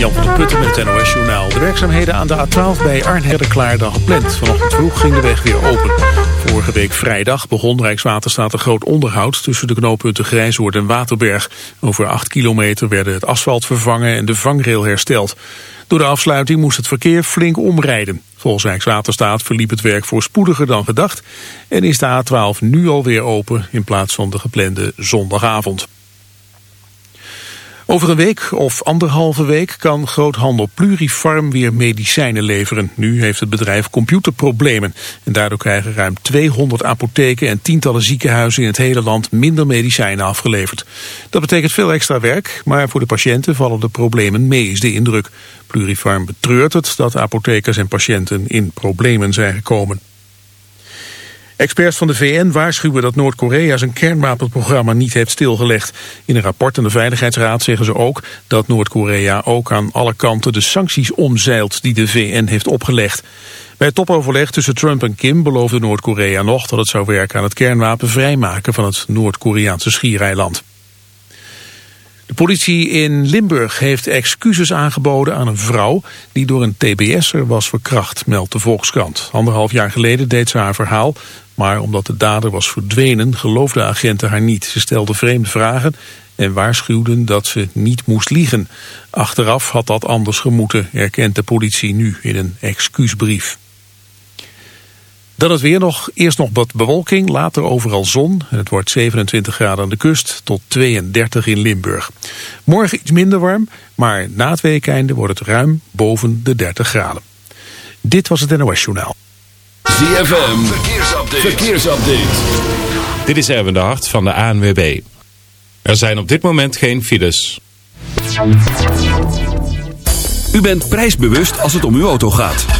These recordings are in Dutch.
Jan van der Putten met het NOS Journaal. De werkzaamheden aan de A12 bij Arnhem klaar dan gepland. Vanochtend vroeg ging de weg weer open. Vorige week vrijdag begon Rijkswaterstaat een groot onderhoud... tussen de knooppunten Grijzoord en Waterberg. Over 8 kilometer werden het asfalt vervangen en de vangrail hersteld. Door de afsluiting moest het verkeer flink omrijden. Volgens Rijkswaterstaat verliep het werk voorspoediger dan gedacht... en is de A12 nu alweer open in plaats van de geplande zondagavond. Over een week of anderhalve week kan groothandel Plurifarm weer medicijnen leveren. Nu heeft het bedrijf computerproblemen. En daardoor krijgen ruim 200 apotheken en tientallen ziekenhuizen in het hele land minder medicijnen afgeleverd. Dat betekent veel extra werk, maar voor de patiënten vallen de problemen mee, is de indruk. Plurifarm betreurt het dat apothekers en patiënten in problemen zijn gekomen. Experts van de VN waarschuwen dat Noord-Korea zijn kernwapenprogramma niet heeft stilgelegd. In een rapport aan de Veiligheidsraad zeggen ze ook dat Noord-Korea ook aan alle kanten de sancties omzeilt die de VN heeft opgelegd. Bij het topoverleg tussen Trump en Kim beloofde Noord-Korea nog dat het zou werken aan het kernwapen vrijmaken van het Noord-Koreaanse schiereiland. De politie in Limburg heeft excuses aangeboden aan een vrouw die door een tbs'er was verkracht, meldt de Volkskrant. Anderhalf jaar geleden deed ze haar verhaal, maar omdat de dader was verdwenen geloofden agenten haar niet. Ze stelden vreemde vragen en waarschuwden dat ze niet moest liegen. Achteraf had dat anders gemoeten, erkent de politie nu in een excuusbrief. Dan het weer nog. Eerst nog wat bewolking, later overal zon. Het wordt 27 graden aan de kust tot 32 in Limburg. Morgen iets minder warm, maar na het weekeinde wordt het ruim boven de 30 graden. Dit was het NOS Journaal. ZFM, verkeersupdate. verkeersupdate. Dit is Erwin de Hart van de ANWB. Er zijn op dit moment geen files. U bent prijsbewust als het om uw auto gaat.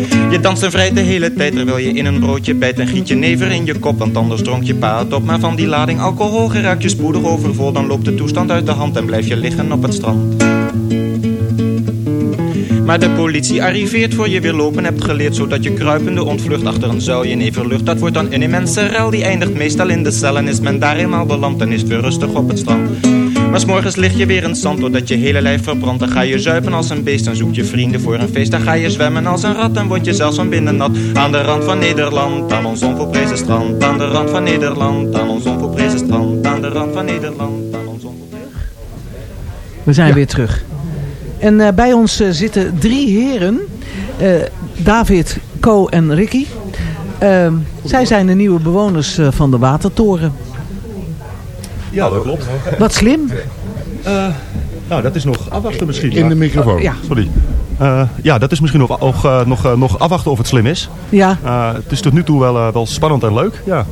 Je danst vrij de hele tijd, terwijl je in een broodje bijt. En giet je never in je kop, want anders dronk je pa het op. Maar van die lading alcohol geraakt je spoedig overvol. Dan loopt de toestand uit de hand en blijf je liggen op het strand. Maar de politie arriveert voor je weer lopen hebt geleerd Zodat je kruipende ontvlucht achter een zuilje neverlucht Dat wordt dan een immense rel, die eindigt meestal in de cel En is men daar eenmaal beland, dan is weer rustig op het strand maar s'morgens lig je weer in zand doordat je hele lijf verbrandt Dan ga je zuipen als een beest, dan zoek je vrienden voor een feest Dan ga je zwemmen als een rat, dan word je zelfs van binnen nat Aan de rand van Nederland, aan ons onvolprezen strand Aan de rand van Nederland, aan ons onvolprezen strand Aan de rand van Nederland, aan ons onvolprezen We zijn weer terug. En eh, bij ons eh, zitten drie heren. Eh, David, Co en Ricky. Ehm, zij zijn de nieuwe bewoners van de Watertoren. Ja, dat klopt. Wat slim. Nou, dat is nog afwachten misschien. In de microfoon. Ja, Sorry. Eh, ja, dat is misschien nog, nog, eh, nog, eh, nog afwachten of het slim is. ja. Eh, het is tot nu toe wel, eh, wel spannend en leuk. Ja.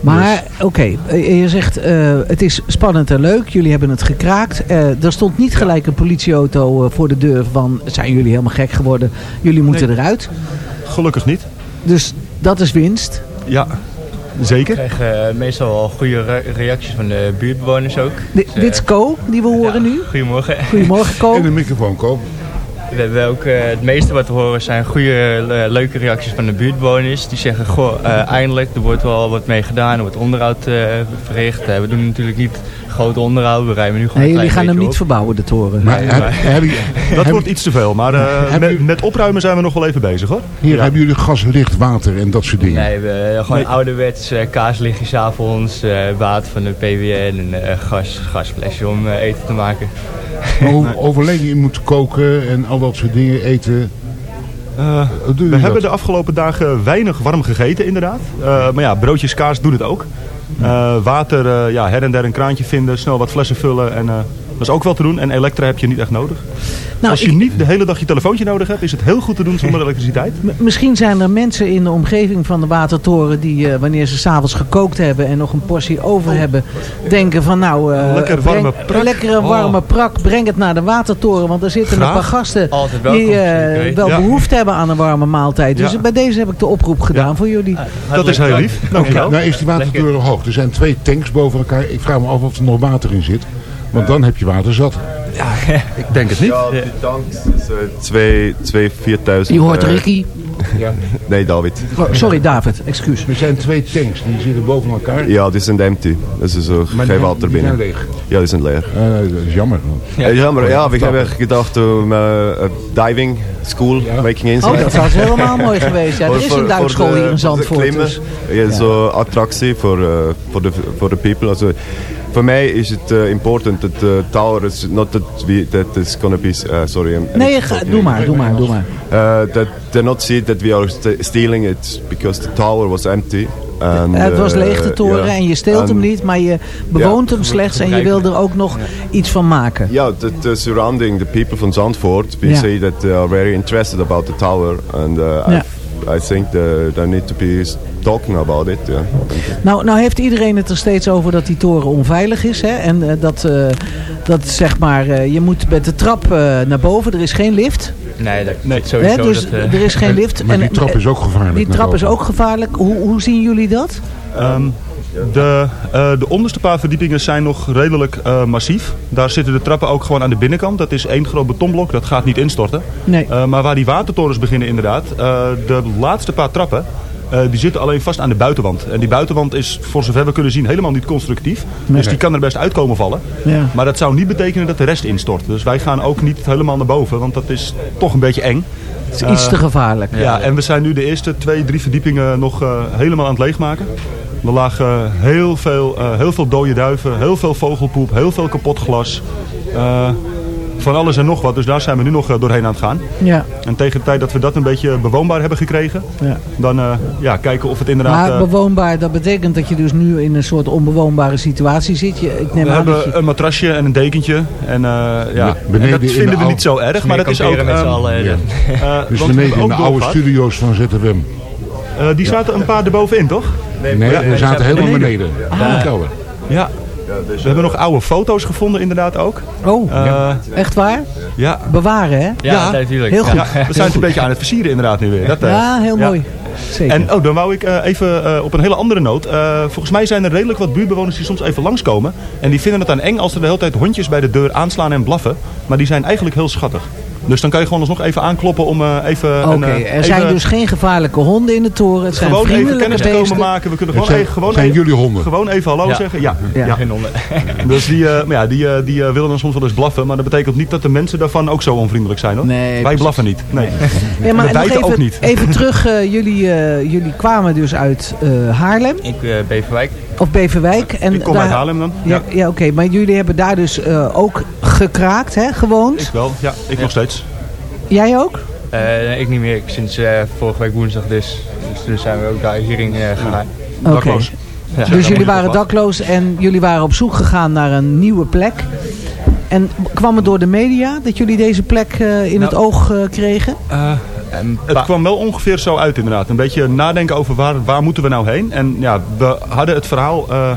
maar oké. eh, je zegt eh, het is spannend en leuk. Jullie hebben het gekraakt. Eh, er stond niet gelijk een politieauto eh, voor de deur van... zijn jullie helemaal gek geworden? Jullie moeten eruit. Gelukkig niet. Dus dat is winst. Ja, zeker. We krijgen eh, meestal wel goede re- reacties van de buurtbewoners ook. Dus, eh, dit is Co, die we horen ja, nu. Goedemorgen. Goedemorgen Co. In de microfoon koop. We hebben ook eh, het meeste wat we horen zijn goede, eh, leuke reacties van de buurtbewoners. Die zeggen, goh, eh, eindelijk, er wordt wel wat mee gedaan, er wordt onderhoud eh, verricht. We doen natuurlijk niet groot onderhoud, we rijden nu gewoon Nee, jullie gaan hem niet verbouwen, de toren. Maar Nee, heb- Dat wordt iets te veel. Maar eh, met, met opruimen zijn we nog wel even bezig hoor. hier Ja. hebben jullie gas, licht, water en dat soort dingen. Nee, we hebben gewoon ouderwets eh, kaaslichtjes avonds, eh, water van de PWN en eh, gas, gasflesje om eten te maken. Hoe overleg je moet koken en al dat soort dingen, eten. Eh, we dat? hebben de afgelopen dagen weinig warm gegeten inderdaad. Eh, maar ja, broodjes kaas doen het ook. Eh, water, eh, ja, her en der een kraantje vinden, snel wat flessen vullen. En, eh, dat is ook wel te doen. En elektra heb je niet echt nodig. Nou, Als je ik- niet de hele dag je telefoontje nodig hebt, is het heel goed te doen zonder elektriciteit. M- Misschien zijn er mensen in de omgeving van de Watertoren die eh, wanneer ze s'avonds gekookt hebben en nog een portie over hebben, denken van nou, eh, Lekker warme breng- prak. lekkere warme prak, breng het naar de Watertoren, want er zitten Graag. een paar gasten welkom, die eh, wel Ja. behoefte hebben aan een warme maaltijd. Dus Ja. bij deze heb ik de oproep gedaan voor jullie. Dat is heel lief. Dankjewel. Nou is die watertoren hoog. Er zijn twee tanks boven elkaar. Ik vraag me af of er nog water in zit. Want dan heb je water zat. Ik denk het niet. Ja, eh, twee, twee, 4000. Je hoort eh, Ricky. Nee, David. Oh, sorry David, excuus. Er zijn twee tanks die zitten boven elkaar. Ja, die zijn empty. Dus er is ook Maar geen die- water die binnen. zijn leeg. Ja, die zijn leeg. Eh, dat is jammer. Ja, jammer. Ja, we hebben gedacht om eh, een diving school making inside. Oh, dat was helemaal mooi geweest. Ja, er is voor- een duikschool hier in Zandvoort. klimmen. Dus. Ja, zo attractie voor eh, voor de voor de people. Also, voor mij is het eh, important that the tower is not that we that is gonna be uh, sorry. I'm- Nee, ga, doe maar, doe maar, doe maar. Uh, that they're not see that we are st- stealing it because the tower was empty. And, het was leeg de toren yeah. en je steelt hem niet, maar je bewoont hem slechts en je wil er ook nog iets van maken. Yeah, the, the surrounding the people from Zandvoort, we Ja. say that they are very interested about the tower, and uh, Ja. I, think the, there need to be talking about it. Yeah. Nou, nou heeft iedereen het er steeds over dat die toren onveilig is. Hè? En eh, dat, eh, dat zeg maar, eh, je moet met de trap eh, naar boven. Er is geen lift. Nee, dat, Nee. sowieso. Hè? Dus dat, eh, er is geen lift. Maar die En, trap eh, is ook gevaarlijk. Die trap is ook gevaarlijk. Hoe, hoe zien jullie dat? Ehm, de, eh, de onderste paar verdiepingen zijn nog redelijk eh, massief. Daar zitten de trappen ook gewoon aan de binnenkant. Dat is één groot betonblok, dat gaat niet instorten. Nee. Eh, maar waar die watertorens beginnen inderdaad, de laatste paar trappen, die zitten alleen vast aan de buitenwand. En die buitenwand is, voor zover we kunnen zien, helemaal niet constructief. Dus die kan er best uitkomen vallen. Ja. Maar dat zou niet betekenen dat de rest instort. Dus wij gaan ook niet helemaal naar boven, want dat is toch een beetje eng. Het is iets te gevaarlijk. Ja, en we zijn nu de eerste twee, drie verdiepingen nog helemaal aan het leegmaken. Er lagen heel veel, eh, heel veel dode duiven, heel veel vogelpoep, heel veel kapot glas. Eh, van alles en nog wat, dus daar zijn we nu nog eh, doorheen aan het gaan. Ja. En tegen de tijd dat we dat een beetje bewoonbaar hebben gekregen, Ja. dan eh, ja, kijken of het inderdaad... Maar bewoonbaar, dat betekent dat je dus nu in een soort onbewoonbare situatie zit. Je, ik neem we aan dat hebben je... een matrasje en een dekentje. En, eh, ja, beneden en in dat de vinden we niet zo erg, maar dat is ook... z'n ehm, allen. Ja. eh, Dus beneden in ook de oude studio's van ZFM. Eh, die zaten een paar erbovenin, toch? Nee, we zaten helemaal beneden. Ah. Ja. We hebben nog oude foto's gevonden inderdaad ook. Oh, Eh, echt waar? ja. Bewaren, hè? Ja, natuurlijk. Heel goed. Ja, we zijn het een beetje aan het versieren inderdaad nu weer. Dat, eh, Ja, heel ja. mooi. Zeker. En oh, dan wou ik eh, even eh, op een hele andere noot. eh, volgens mij zijn er redelijk wat buurtbewoners die soms even langskomen. En die vinden het dan eng als er de hele tijd hondjes bij de deur aanslaan en blaffen. Maar die zijn eigenlijk heel schattig. Dus dan kan je gewoon alsnog even aankloppen om eh, even... Oké, een, eh, er zijn even- dus geen gevaarlijke honden in de toren. Het zijn gewoon even kennis te beesten. komen maken. We kunnen gewoon, zijn- even, gewoon, zijn even, jullie honden? gewoon even hallo Ja. zeggen. Ja. Ja. ja. Geen honden. Dus die, eh, maar ja, die, eh, die eh, willen dan soms wel eens blaffen. Maar dat betekent niet dat de mensen daarvan ook zo onvriendelijk zijn. Hoor. Nee, Wij precies. blaffen niet. Nee. Ja, maar we nog bijten even, ook niet. even terug, eh, jullie, eh, jullie kwamen dus uit eh, Haarlem Ik uh, Beverwijk. Of Beverwijk. En Ik kom daar- uit Haarlem dan. Ja, ja oké, maar jullie hebben daar dus eh, ook gekraakt, hè, gewoond. Ik wel. Ja, ik nog steeds. Jij ook? Eh, nee, ik niet meer. Ik, sinds eh, vorige week woensdag dus. Dus dus zijn we ook daar hierin eh, gegaan. Oké. Dakloos. Ja. Dus jullie waren dakloos en jullie waren op zoek gegaan naar een nieuwe plek. En kwam het door de media dat jullie deze plek eh, in het oog eh, kregen? En Het kwam wel ongeveer zo uit inderdaad. Een beetje nadenken over waar, waar moeten we nou heen. En ja, we hadden het verhaal... eh,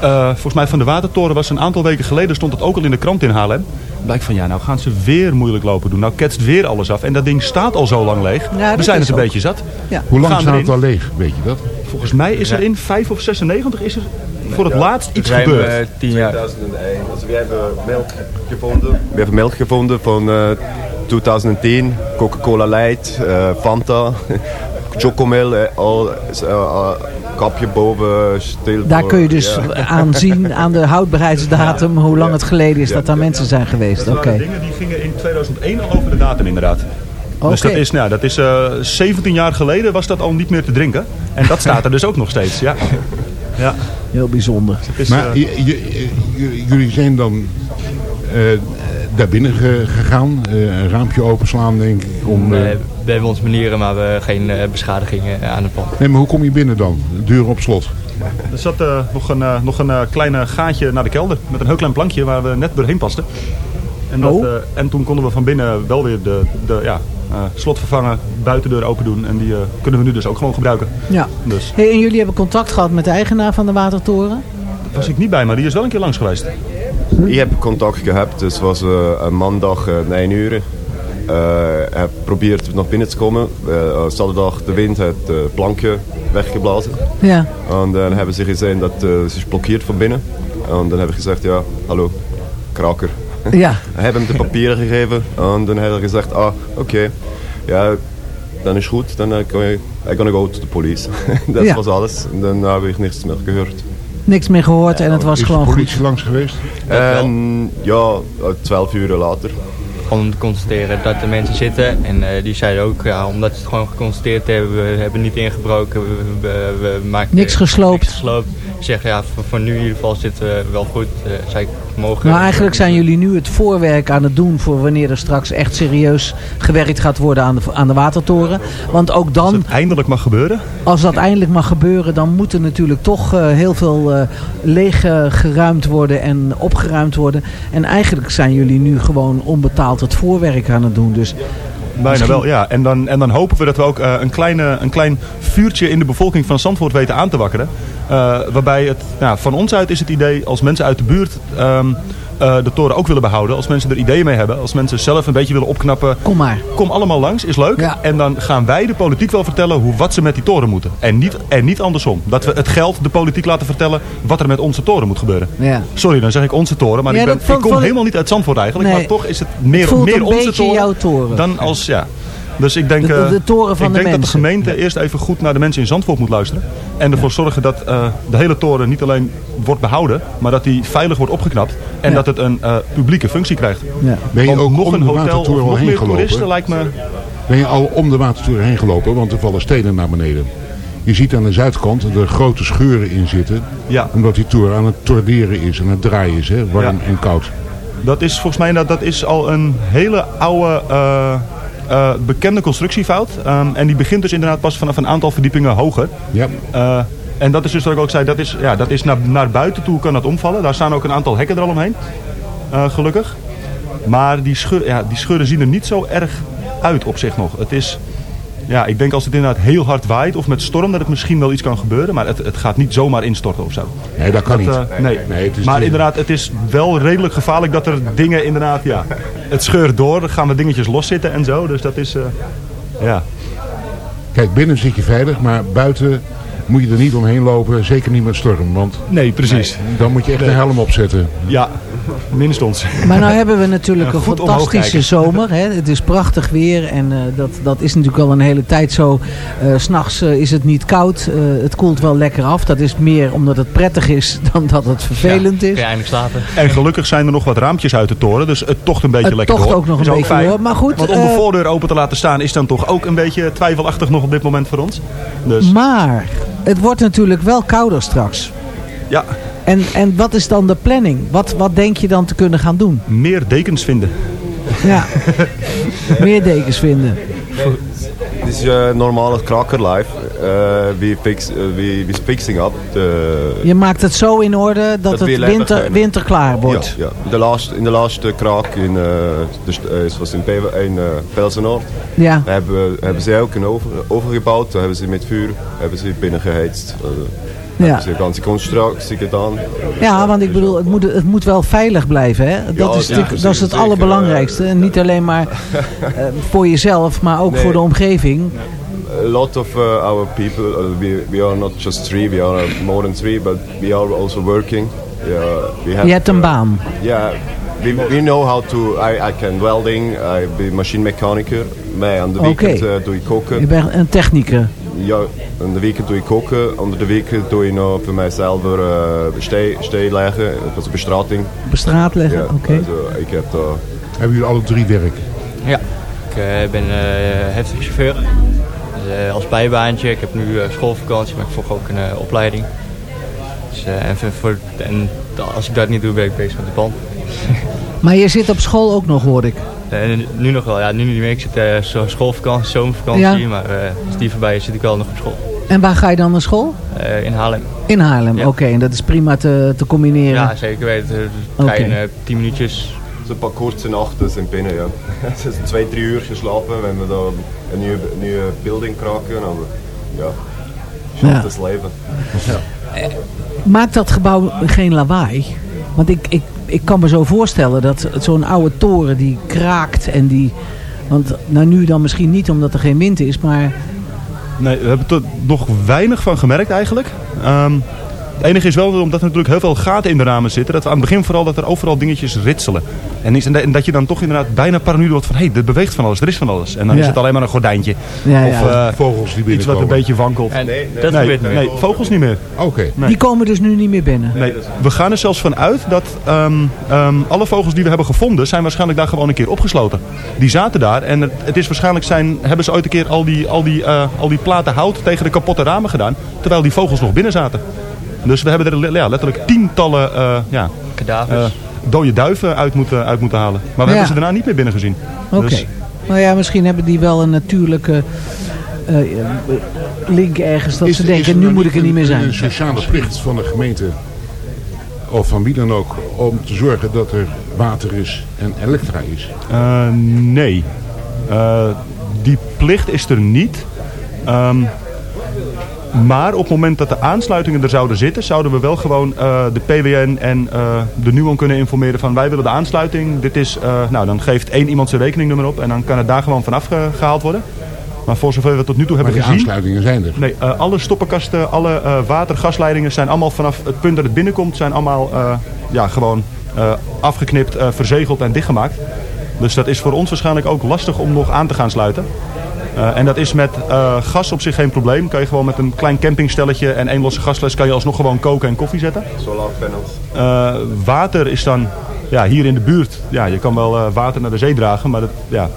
eh, volgens mij van de Watertoren was een aantal weken geleden... stond het ook al in de krant in Haarlem. Blijkt van ja, nou gaan ze weer moeilijk lopen doen. Nou ketst weer alles af. En dat ding staat al zo lang leeg. Ja, dat we zijn het een ook. beetje zat. Ja. Hoe lang staat het al leeg, weet je dat? Volgens mij is er in 5 of 96 is er voor het laatst iets gebeurd. we tien jaar. 2001. Also we hebben melk gevonden. We hebben melk gevonden van eh 2010. Coca-Cola Light, eh, Fanta, Chocomel, eh, al, eh, kapje boven, stil. Daar kun je dus ja. aan zien, aan de houdbaarheidsdatum, hoe lang het geleden is dat daar mensen zijn geweest. Dat Oké. waren dingen die gingen in 2001 al over de datum inderdaad. Dus dat is, nou, dat is eh, 17 jaar geleden was dat al niet meer te drinken. En dat staat er dus ook nog steeds. Ja. Ja. Heel bijzonder. Is, Maar jullie zijn dan eh, daar binnen ge- gegaan, eh, een raampje openslaan denk ik. Om, eh, we hebben onze manieren, maar we hebben geen eh, beschadigingen aan het pand. nee, maar hoe kom je binnen dan? Deur op slot. er zat nog een, nog een eh, klein gaatje naar de kelder. Met een heel klein plankje waar we net doorheen pasten. En, dat, Oh. eh, en toen konden we van binnen wel weer de, de ja, eh, slot vervangen, buitendeur open doen. En die eh, kunnen we nu dus ook gewoon gebruiken. Ja. Dus Hey, en jullie hebben contact gehad met de eigenaar van de Watertoren? daar was ik niet bij, maar die is wel een keer langs geweest. Ik heb contact gehad, dus het was eh, een maandag eh 9 uur. Eh, hij probeert nog binnen te komen. Uh, zaterdag de wind het eh, plankje weggeblazen. Ja. En dan hebben ze gezien dat eh, ze is blokkeerd van binnen. En dan hebben we gezegd, ja, hallo, kraker. Ja. Hebben hem de papieren gegeven en dan hebben we gezegd, ah, oké, ja, dan is goed, dan eh, kan je, I gonna go to the police. dat Ja. was alles. En dan heb ik niks meer gehoord. Niks meer gehoord en het was is gewoon de goed. politie langs geweest? En ja, eh, twaalf uur later. Om te constateren dat er mensen zitten. En eh, die zeiden ook, ja, omdat ze het gewoon geconstateerd hebben, we hebben niet ingebroken, we, we, we maken Niks gesloopt. Niks gesloopt. Ze zeggen, ja, voor, voor nu in ieder geval zitten we wel goed. Eh ik, mogen. Maar eigenlijk zijn jullie nu het voorwerk aan het doen voor wanneer er straks echt serieus gewerkt gaat worden aan de, aan de watertoren. Want ook Als dan, het eindelijk mag gebeuren. als dat eindelijk mag gebeuren, dan moet er natuurlijk toch eh, heel veel eh leeg geruimd worden en opgeruimd worden. En eigenlijk zijn jullie nu gewoon onbetaald het voorwerk aan het doen. Dus Bijna Misschien- wel, ja. En dan, en dan hopen we dat we ook eh, een, kleine, een klein vuurtje in de bevolking van Zandvoort weten aan te wakkeren. Eh, waarbij het, nou, van ons uit is het idee, als mensen uit de buurt ehm, eh, de toren ook willen behouden. Als mensen er ideeën mee hebben. Als mensen zelf een beetje willen opknappen. kom maar. Kom allemaal langs, is leuk. Ja. En dan gaan wij de politiek wel vertellen hoe, wat ze met die toren moeten. En niet, en niet andersom. Dat we het geld de politiek laten vertellen wat er met onze toren moet gebeuren. Ja. Sorry, dan zeg ik onze toren. Maar Ja, ik, ben, ik kom helemaal niet uit Zandvoort eigenlijk. Nee. Maar toch is het meer, meer onze toren, jouw toren. dan als... Ja. Dus ik denk, De- de- eh, de toren van ik de denk dat de gemeente eerst even goed naar de mensen in Zandvoort moet luisteren. En ervoor zorgen dat eh, de hele toren niet alleen wordt behouden, maar dat die veilig wordt opgeknapt. En Ja. dat het een eh, publieke functie krijgt. Ja. Ben je Want ook nog om een de hotel of nog heen meer toeristen gelopen? lijkt me... Ben je al om de watertoren heen gelopen? Want er vallen stenen naar beneden. Je ziet aan de zuidkant dat er grote scheuren in zitten. Ja. Omdat die toren aan het torderen is, aan het draaien is. Hè? Warm Ja. en koud. Dat is volgens mij dat, dat is al een hele oude eh, eh, bekende constructiefout. Ehm, en die begint dus inderdaad pas vanaf een aantal verdiepingen hoger. Ja. Eh, en dat is dus wat ik ook zei, dat is, ja, dat is naar, naar buiten toe kan dat omvallen. Daar staan ook een aantal hekken er al omheen. Eh, gelukkig. Maar die, scheur, ja, die scheuren zien er niet zo erg uit op zich nog. Het is, Ja, ik denk als het inderdaad heel hard waait of met storm dat het misschien wel iets kan gebeuren. Maar het, het gaat niet zomaar instorten of zo. Nee, dat kan niet. eh, nee. Nee, het is maar inderdaad, het is wel redelijk gevaarlijk dat er dingen inderdaad, ja, het scheurt door. Dan gaan we dingetjes loszitten en zo. Dus dat is, eh, ja. Kijk, binnen zit je veilig, maar buiten moet je er niet omheen lopen. Zeker niet met storm, want Nee, precies. dan moet je echt een helm opzetten. Ja, minstens. Maar nou hebben we natuurlijk Ja, een fantastische zomer. Hè? Het is prachtig weer en eh, dat, dat is natuurlijk al een hele tijd zo. Eh, S S'nachts eh, is het niet koud. eh, het koelt wel lekker af. Dat is meer omdat het prettig is dan dat het vervelend Kun je is. eindelijk slapen. En gelukkig zijn er nog wat raampjes uit de toren, dus het tocht een beetje Het lekker tocht door. ook nog een Is beetje fijn. door, maar goed, Want om de voordeur open te laten staan is dan toch ook een beetje twijfelachtig nog op dit moment voor ons. Dus Maar het wordt natuurlijk wel kouder straks. ja, En, en wat is dan de planning? Wat, wat denk je dan te kunnen gaan doen? meer dekens vinden. Ja, meer dekens vinden. Dit is uh, normale kraker life. Uh, we fix, uh, we, we fixing up the. Je maakt het zo in orde dat, het winter, winterklaar wordt. Ja, ja. De laatste, in de laatste kraak in, uh, uh, in, uh, Velsen-Noord Ja. hebben, hebben ze ook een over, overgebouwd. Daar hebben ze met vuur hebben ze binnen geheizt. Ja. Ze de constructie gedaan. Ja, want ik bedoel, het moet, het moet wel veilig blijven. Hè? Dat, Ja, is, ja, dat is het allerbelangrijkste. En niet alleen maar eh, voor jezelf, maar ook Nee. voor de omgeving. A lot of uh, our people, uh, we, we are not just three, we are more than three, but we are also working. Yeah, we have, Je hebt een baan. Yeah, we, we know how to. I, I can welding. I be machine mechanicur. Maar aan de weekend eh, doe ik koken. Je bent een technieker. Ja, aan de weekend doe ik koken. Onder de weken doe ik nog voor mijzelf uh, stee, stee leggen. Dat is bestrating. Op straat leggen, Ja, oké. also, ik heb. Hebben jullie alle drie werk? Ja, ik eh, ben eh, heftig chauffeur. Dus, eh, als bijbaantje. Ik heb nu eh, schoolvakantie, maar ik volg ook een eh, opleiding. Dus, eh, en, voor- voor, en als ik dat niet doe, ben ik bezig met de band. Maar je zit op school ook nog, hoor ik. En nu nog wel, ja, nu niet meer. Ik zit eh, zo schoolvakantie, zomervakantie. Ja. Maar eh, als die voorbij is, zit ik wel nog op school. En waar ga je dan naar school? Eh, in Haarlem. In Haarlem, Ja. oké. En dat is prima te, te combineren. Ja, zeker weten. Dus eh, 10 minuutjes. Een paar korte nachten zijn binnen, ja. Het is twee, drie uur geslapen. We hebben daar een nieuwe, nieuwe building kraken. En we, ja, Ja. leven. Maakt dat gebouw geen lawaai? Want ik, ik, ik kan me zo voorstellen dat zo'n oude toren die kraakt en die... Want nou nu dan misschien niet omdat er geen wind is, maar... Nee, we hebben er nog weinig van gemerkt eigenlijk. Ehm, het enige is wel, omdat er natuurlijk heel veel gaten in de ramen zitten, dat we aan het begin vooral dat er overal dingetjes ritselen. En, is, en dat je dan toch inderdaad bijna paranoïde wordt van, hé, hey, er beweegt van alles, er is van alles. En dan Ja. is het alleen maar een gordijntje. Ja, of ja. eh, Vogels die iets wat een beetje wankelt. En Nee, nee. dat nee, gebeurt nu. nee, vogels niet meer. Oké. Nee. Die komen dus nu niet meer binnen. Nee, we gaan er zelfs van uit dat ehm, ehm, alle vogels die we hebben gevonden, zijn waarschijnlijk daar gewoon een keer opgesloten. Die zaten daar en het, het is waarschijnlijk zijn, hebben ze ooit een keer al die, al, die, eh, al die platen hout tegen de kapotte ramen gedaan, terwijl die vogels nog binnen zaten. Dus we hebben er ja, letterlijk tientallen eh, ja, Kadavers. eh, dode duiven uit moeten, uit moeten halen. Maar we Ja. hebben ze daarna niet meer binnen gezien. Oké. Dus, Nou ja, misschien hebben die wel een natuurlijke eh, eh, link ergens dat ze denken, nu moet ik er niet meer Een zijn. sociale plicht van de gemeente, of van wie dan ook, om te zorgen dat er water is en elektra is. Eh, nee. Eh, die plicht is er niet. Ehm, maar op het moment dat de aansluitingen er zouden zitten, zouden we wel gewoon eh, de PWN en eh, de NUON kunnen informeren van wij willen de aansluiting. Dit is, eh, nou dan geeft één iemand zijn rekeningnummer op en dan kan het daar gewoon vanaf ge- gehaald worden. Maar voor zover we tot nu toe Maar hebben die gezien... aansluitingen zijn er. Nee, alle stoppenkasten, alle water, gasleidingen zijn allemaal vanaf het punt dat het binnenkomt, zijn allemaal ja, gewoon afgeknipt, verzegeld en dichtgemaakt. Dus dat is voor ons waarschijnlijk ook lastig om nog aan te gaan sluiten. Eh, en dat is met eh, gas op zich geen probleem. Kan je gewoon met een klein campingstelletje en één losse gasles kan je alsnog gewoon koken en koffie zetten. Solar panels. Eh, water is dan ja, hier in de buurt. Ja, je kan wel eh, water naar de zee dragen, maar dat, ja,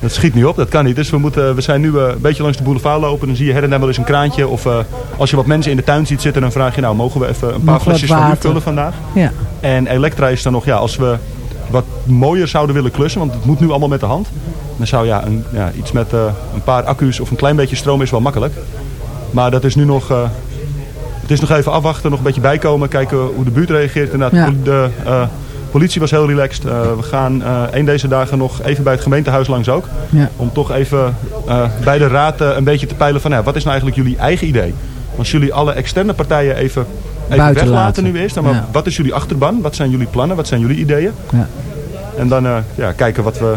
dat schiet niet op. Dat kan niet. Dus we, moeten, we zijn nu een beetje langs de boulevard lopen. Dan zie je her en daar wel eens een kraantje. Of eh, als je wat mensen in de tuin ziet zitten, dan vraag je nou, mogen we even een paar Nog flesjes van u vullen vandaag? Ja. En elektra is dan nog, ja, als we wat mooier zouden willen klussen, want het moet nu allemaal met de hand. Dan zou ja, een, ja iets met eh, een paar accu's of een klein beetje stroom is wel makkelijk. Maar dat is nu nog, eh, het is nog even afwachten, nog een beetje bijkomen, kijken hoe de buurt reageert. Inderdaad, Ja. de, eh, politie was heel relaxed. We gaan een deze dagen nog even bij het gemeentehuis langs ook. Ja. Om toch even bij de raad een beetje te peilen van ja, wat is nou eigenlijk jullie eigen idee? Als jullie alle externe partijen even, even weglaten laten. nu eerst. Dan Ja. Wat is jullie achterban? Wat zijn jullie plannen? Wat zijn jullie ideeën? Ja. En dan ja, kijken wat we,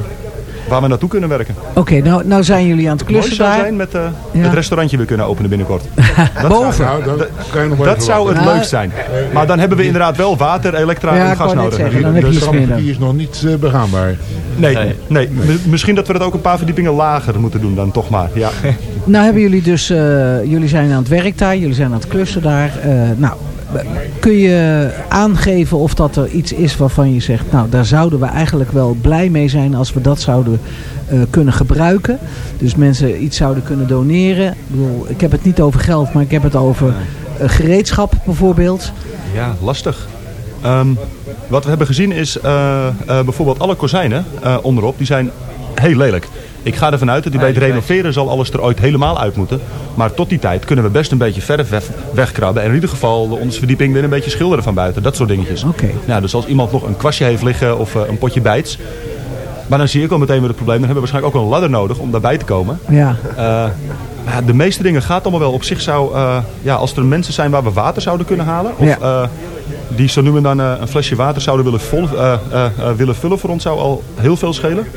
waar we naartoe kunnen werken. Oké, nou, nou zijn jullie aan het Het klussen zou daar. zijn met eh, Ja. het restaurantje weer kunnen openen binnenkort. Boven. Nou, dan kan je nog wel Dat even zou het wachten. leukst zijn. Maar dan hebben we inderdaad wel water, elektra Ja, en gas nodig. zeggen, dan heb je De dan. strandje is nog niet eh, begaanbaar. Nee, nee. Misschien dat we dat ook een paar verdiepingen lager moeten doen dan toch maar. Ja. Nou hebben jullie dus, eh, jullie zijn aan het werk daar, jullie zijn aan het klussen daar. Eh, nou, kun je aangeven of dat er iets is waarvan je zegt, nou daar zouden we eigenlijk wel blij mee zijn als we dat zouden eh, kunnen gebruiken. Dus mensen iets zouden kunnen doneren. Ik bedoel, ik heb het niet over geld, maar ik heb het over eh, gereedschap bijvoorbeeld. Ja, lastig. Ehm, wat we hebben gezien is eh, bijvoorbeeld alle kozijnen onderop, die zijn heel lelijk. Ik ga ervan uit dat die bij het renoveren zal alles er ooit helemaal uit moeten. Maar tot die tijd kunnen we best een beetje verf weg- wegkrabben. En in ieder geval de onderste verdieping weer een beetje schilderen van buiten. Dat soort dingetjes. Oké. Ja, dus als iemand nog een kwastje heeft liggen of eh, een potje bijts. Maar dan zie ik al meteen weer het probleem. Dan hebben we waarschijnlijk ook een ladder nodig om daarbij te komen. Ja, Eh, de meeste dingen gaat allemaal wel. Op zich zou, eh, ja, als er mensen zijn waar we water zouden kunnen halen. Of Ja. die zo nu en dan een flesje water zouden willen, vol, willen vullen voor ons zou al heel veel schelen.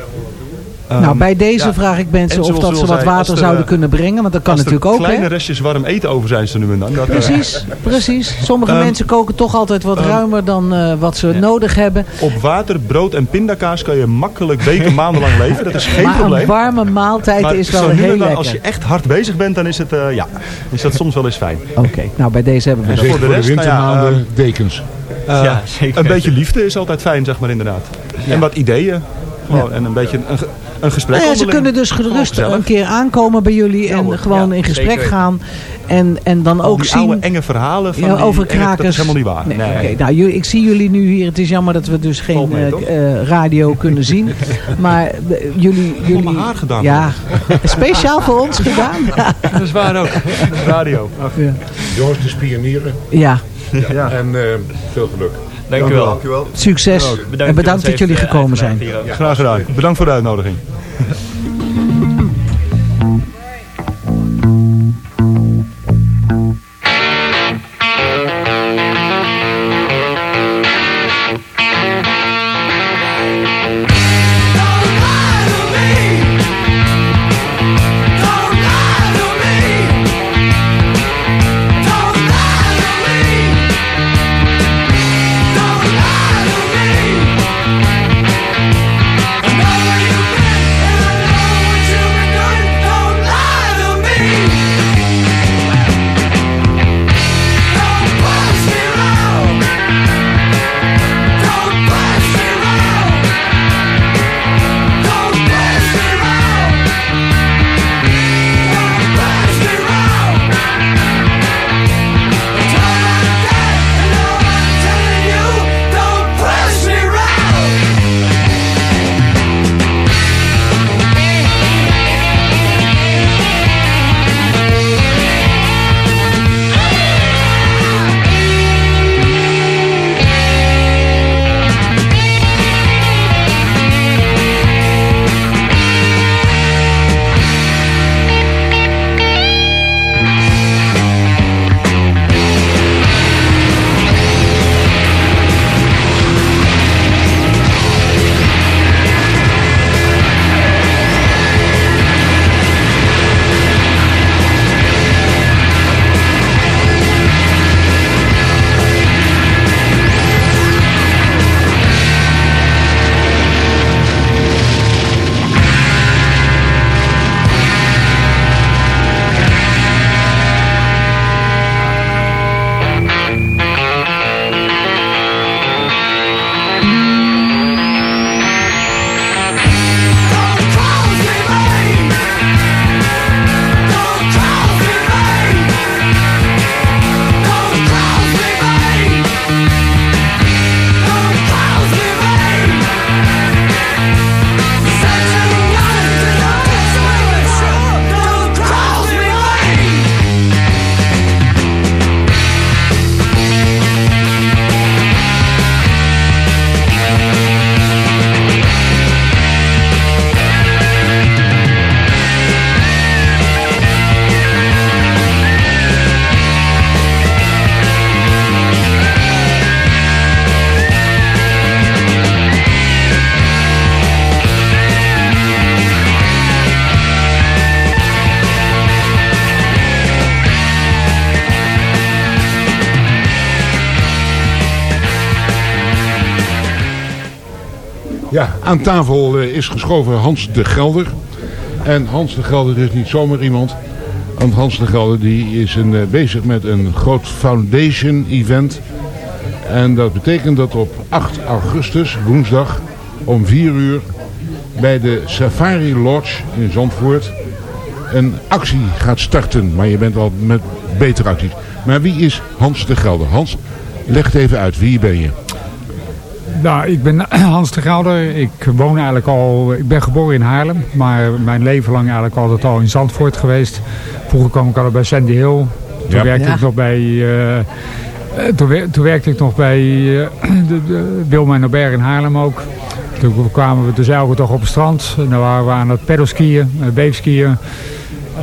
Nou Ehm, bij deze ja. vraag ik En mensen of dat ze wat water er, zouden kunnen brengen. Want dat kan natuurlijk er ook hè. kleine restjes warm eten over zijn zo nu en dan. Dat, eh, Precies, precies. Sommige Ehm, mensen koken toch altijd wat ehm, ruimer dan eh, wat ze nodig hebben. op water, brood en pindakaas kan je makkelijk weken, maandenlang leven. Dat is geen maar probleem. een warme maaltijd Maar is wel heel dan, lekker. als je echt hard bezig bent, dan is, het, eh, ja, is dat soms wel eens fijn. Oké, nou bij deze hebben we En dat. voor de Voor de rest, nou ja, wintermaanden dekens. Eh, Ja, zeker. Een beetje liefde is altijd fijn, zeg maar inderdaad. En wat ideeën. Gewoon, En een beetje een, een gesprek Nou ja, ze kunnen dus gerust een keer aankomen bij jullie en hoor. gewoon Ja, in gesprek zeker gaan. En, en dan ook die zien oude enge verhalen van ja, die over enge- dat is krakers. helemaal niet waar. Nee, nou, ik zie jullie nu hier. Het is jammer dat we dus geen eh, eh, radio kunnen zien. Maar eh, jullie... jullie mijn haar gedaan Ja, speciaal voor ons gedaan. Dat is waar ook. Radio. Ach, ja. Jongens, de spionieren. ja, ja. En eh, veel geluk. Dank u wel. Dankjewel. succes. en bedankt dat jullie gekomen zijn. Graag gedaan. Bedankt voor de uitnodiging. aan tafel eh, is geschoven Hans de Gelder. En Hans de Gelder is niet zomaar iemand. Want Hans de Gelder die is een, eh, bezig met een groot foundation event. En dat betekent dat op 8 augustus, woensdag, om 4 uur... bij de Safari Lodge in Zandvoort een actie gaat starten. Maar je bent al met betere acties. Maar wie is Hans de Gelder? Hans, leg het even uit. Wie ben je? Nou, ik ben Hans de Gelder. Ik woon eigenlijk al... Ik ben geboren in Haarlem. Maar mijn leven lang eigenlijk altijd al in Zandvoort geweest. Vroeger kwam ik al bij Sandy Hill. Toen Ja. werkte Ja. ik nog bij... eh, eh, toen, toen werkte ik nog bij eh, de, de Wilma en Aubert in Haarlem ook. Toen kwamen we dus elke dag op het strand. En dan waren we aan het pedalskiën, uh, beefskiën.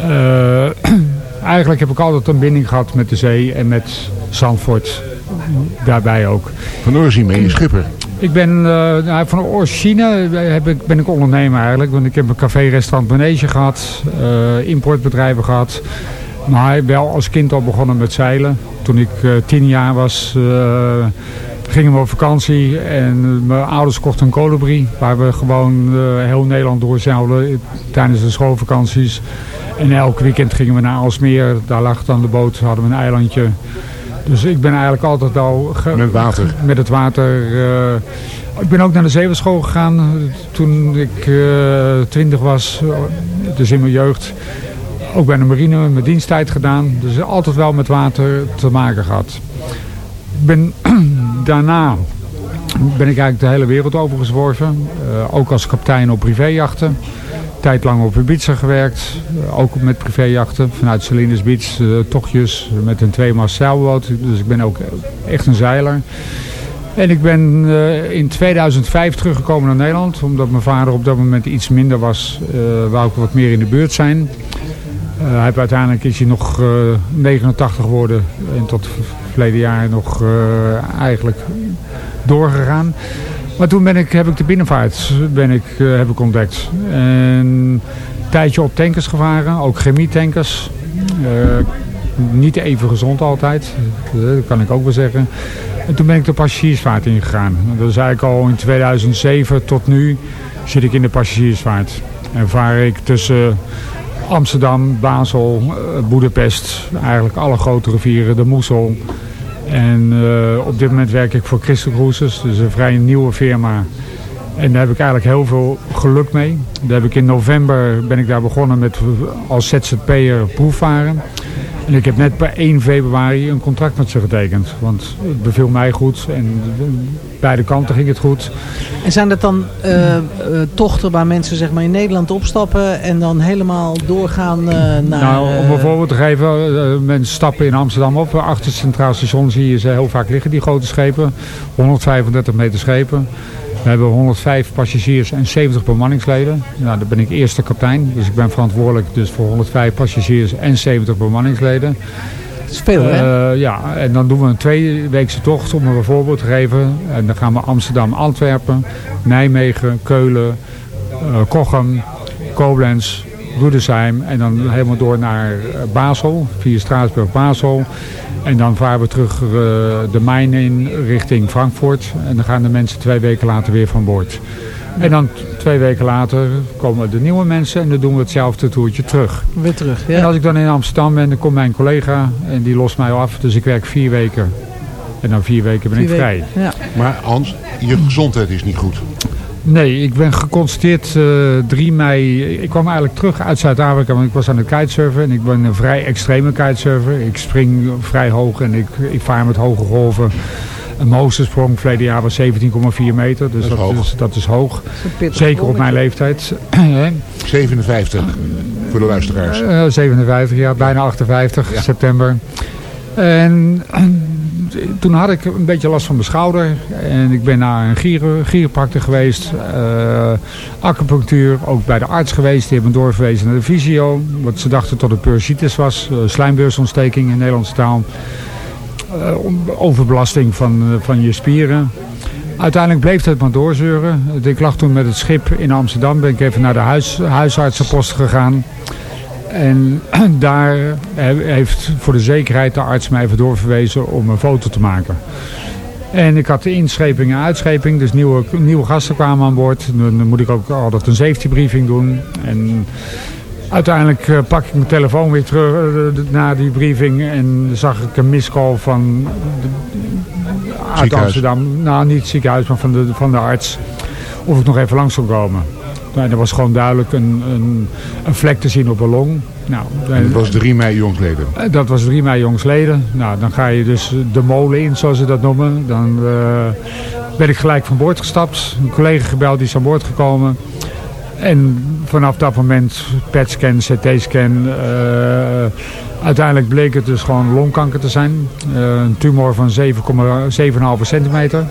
Eh, eigenlijk heb ik altijd een binding gehad met de zee en met Zandvoort. Daarbij ook. Van origine ben je schipper. Ik ben eh, nou, van origine heb ik, ben ik ondernemer eigenlijk. Want ik heb een café-restaurant Manege gehad. eh, importbedrijven gehad. Maar wel als kind al begonnen met zeilen. Toen ik eh, tien jaar was, eh, gingen we op vakantie. En mijn ouders kochten een kolibrie. Waar we gewoon eh, heel Nederland doorzeilden tijdens de schoolvakanties. En elk weekend gingen we naar Alsmeer. Daar lag dan de boot, hadden we een eilandje. Dus ik ben eigenlijk altijd al... Met water. Met het water. eh, ik ben ook naar de zeewelschool gegaan toen ik eh, twintig was. Dus in mijn jeugd. Ook bij de marine mijn diensttijd gedaan. Dus altijd wel met water te maken gehad. Ik ben daarna ben ik eigenlijk de hele wereld over gezworven. Eh, ook als kapitein op privéjachten. Tijd lang op Ibiza gewerkt. Ook met privéjachten. Vanuit Salinas Beach eh, tochtjes met een tweemast zeilboot. Dus ik ben ook echt een zeiler. En ik ben eh, in 2005 teruggekomen naar Nederland. Omdat mijn vader op dat moment iets minder was. eh wou ik wat meer in de buurt zijn. Hij uiteindelijk is hij nog eh, 89 geworden. En tot verleden jaar nog eigenlijk doorgegaan. Maar toen ben ik, heb ik de binnenvaart ben ik, eh, heb ik ontdekt. En een tijdje op tankers gevaren, ook chemietankers. Eh, niet even gezond altijd, eh, dat kan ik ook wel zeggen. En toen ben ik de passagiersvaart ingegaan. Dat is eigenlijk al in 2007 tot nu zit ik in de passagiersvaart. En vaar ik tussen Amsterdam, Basel, Boedapest, eigenlijk alle grote rivieren, de Moesel. En eh, op dit moment werk ik voor Crystal Cruises, dus een vrij nieuwe firma. En daar heb ik eigenlijk heel veel geluk mee. Daar heb ik in november ben ik daar begonnen met als ZZP'er proefvaren. En ik heb net per 1 februari een contract met ze getekend. Want het beviel mij goed en beide kanten ging het goed. En zijn dat dan eh, eh, tochten waar mensen zeg maar, in Nederland opstappen en dan helemaal doorgaan eh, naar... nou, om een voorbeeld te geven, mensen stappen in Amsterdam op. Achter het Centraal Station zie je ze heel vaak liggen, die grote schepen. 135 meter schepen. We hebben 105 passagiers en 70 bemanningsleden. Nou, daar ben ik eerste kapitein. Dus ik ben verantwoordelijk dus voor 105 passagiers en 70 bemanningsleden. Dat is veel, hè? Eh, ja, en dan doen we een tweeweekse tocht om een voorbeeld te geven. En dan gaan we Amsterdam, Antwerpen, Nijmegen, Keulen, eh Kochem, Koblenz, Rudesheim. En dan helemaal door naar eh, Basel, via Straatsburg, Basel. En dan varen we terug eh, de mijn in richting Frankfurt. En dan gaan de mensen twee weken later weer van boord. En dan twee weken later komen de nieuwe mensen en dan doen we hetzelfde toertje terug. Weer terug, En ja. als ik dan in Amsterdam ben, dan komt mijn collega en die lost mij af. Dus ik werk vier weken. En dan vier weken ben ik vrij. weken, Ja. Maar Hans, je gezondheid is niet goed. Nee, ik ben geconstateerd eh 3 mei. Ik kwam eigenlijk terug uit Zuid-Afrika, want ik was aan het kitesurfen. En ik ben een vrij extreme kitesurfer. Ik spring vrij hoog en ik, ik vaar met hoge golven. Een mijn hoogste sprong verleden jaar was 17,4 meter. Dus Dat is dat, hoog. is, dat is hoog. Zeker op mijn leeftijd. Hè? 57 voor de luisteraars. Eh, 57 jaar, bijna 58, Ja. september. En toen had ik een beetje last van mijn schouder. En ik ben naar een chiropractor geweest. eh, acupunctuur, ook bij de arts geweest. Die hebben me doorverwezen naar de fysio. Wat ze dachten tot een bursitis was. eh, slijmbeursontsteking in Nederlandse taal. Eh, overbelasting van, van je spieren. Uiteindelijk bleef het maar doorzeuren. Ik lag toen met het schip in Amsterdam. Ben ik even naar de huis, huisartsenpost gegaan. En daar he- heeft voor de zekerheid de arts mij even doorverwezen om een foto te maken. En ik had de inscheping en uitscheping, dus nieuwe, nieuwe gasten kwamen aan boord. Dan, moet ik ook altijd een safety briefing doen. En uiteindelijk eh, pak ik mijn telefoon weer terug eh, na die briefing en zag ik een miscall van de, uit. Amsterdam. Nou, niet het ziekenhuis, maar van de, van de arts. Of ik nog even langs zou komen. Nou, er was gewoon duidelijk een, een, een vlek te zien op een long. Nou, En het was 3 mei jongsleden. eh, Dat was 3 mei jongsleden. Nou, dan ga je dus de molen in, zoals ze dat noemen. Dan eh, ben ik gelijk van boord gestapt. Een collega gebeld, die is aan boord gekomen. En vanaf dat moment PET-scan, CT-scan. eh, uiteindelijk bleek het dus gewoon longkanker te zijn. Eh, een tumor van 7,7,5 centimeter.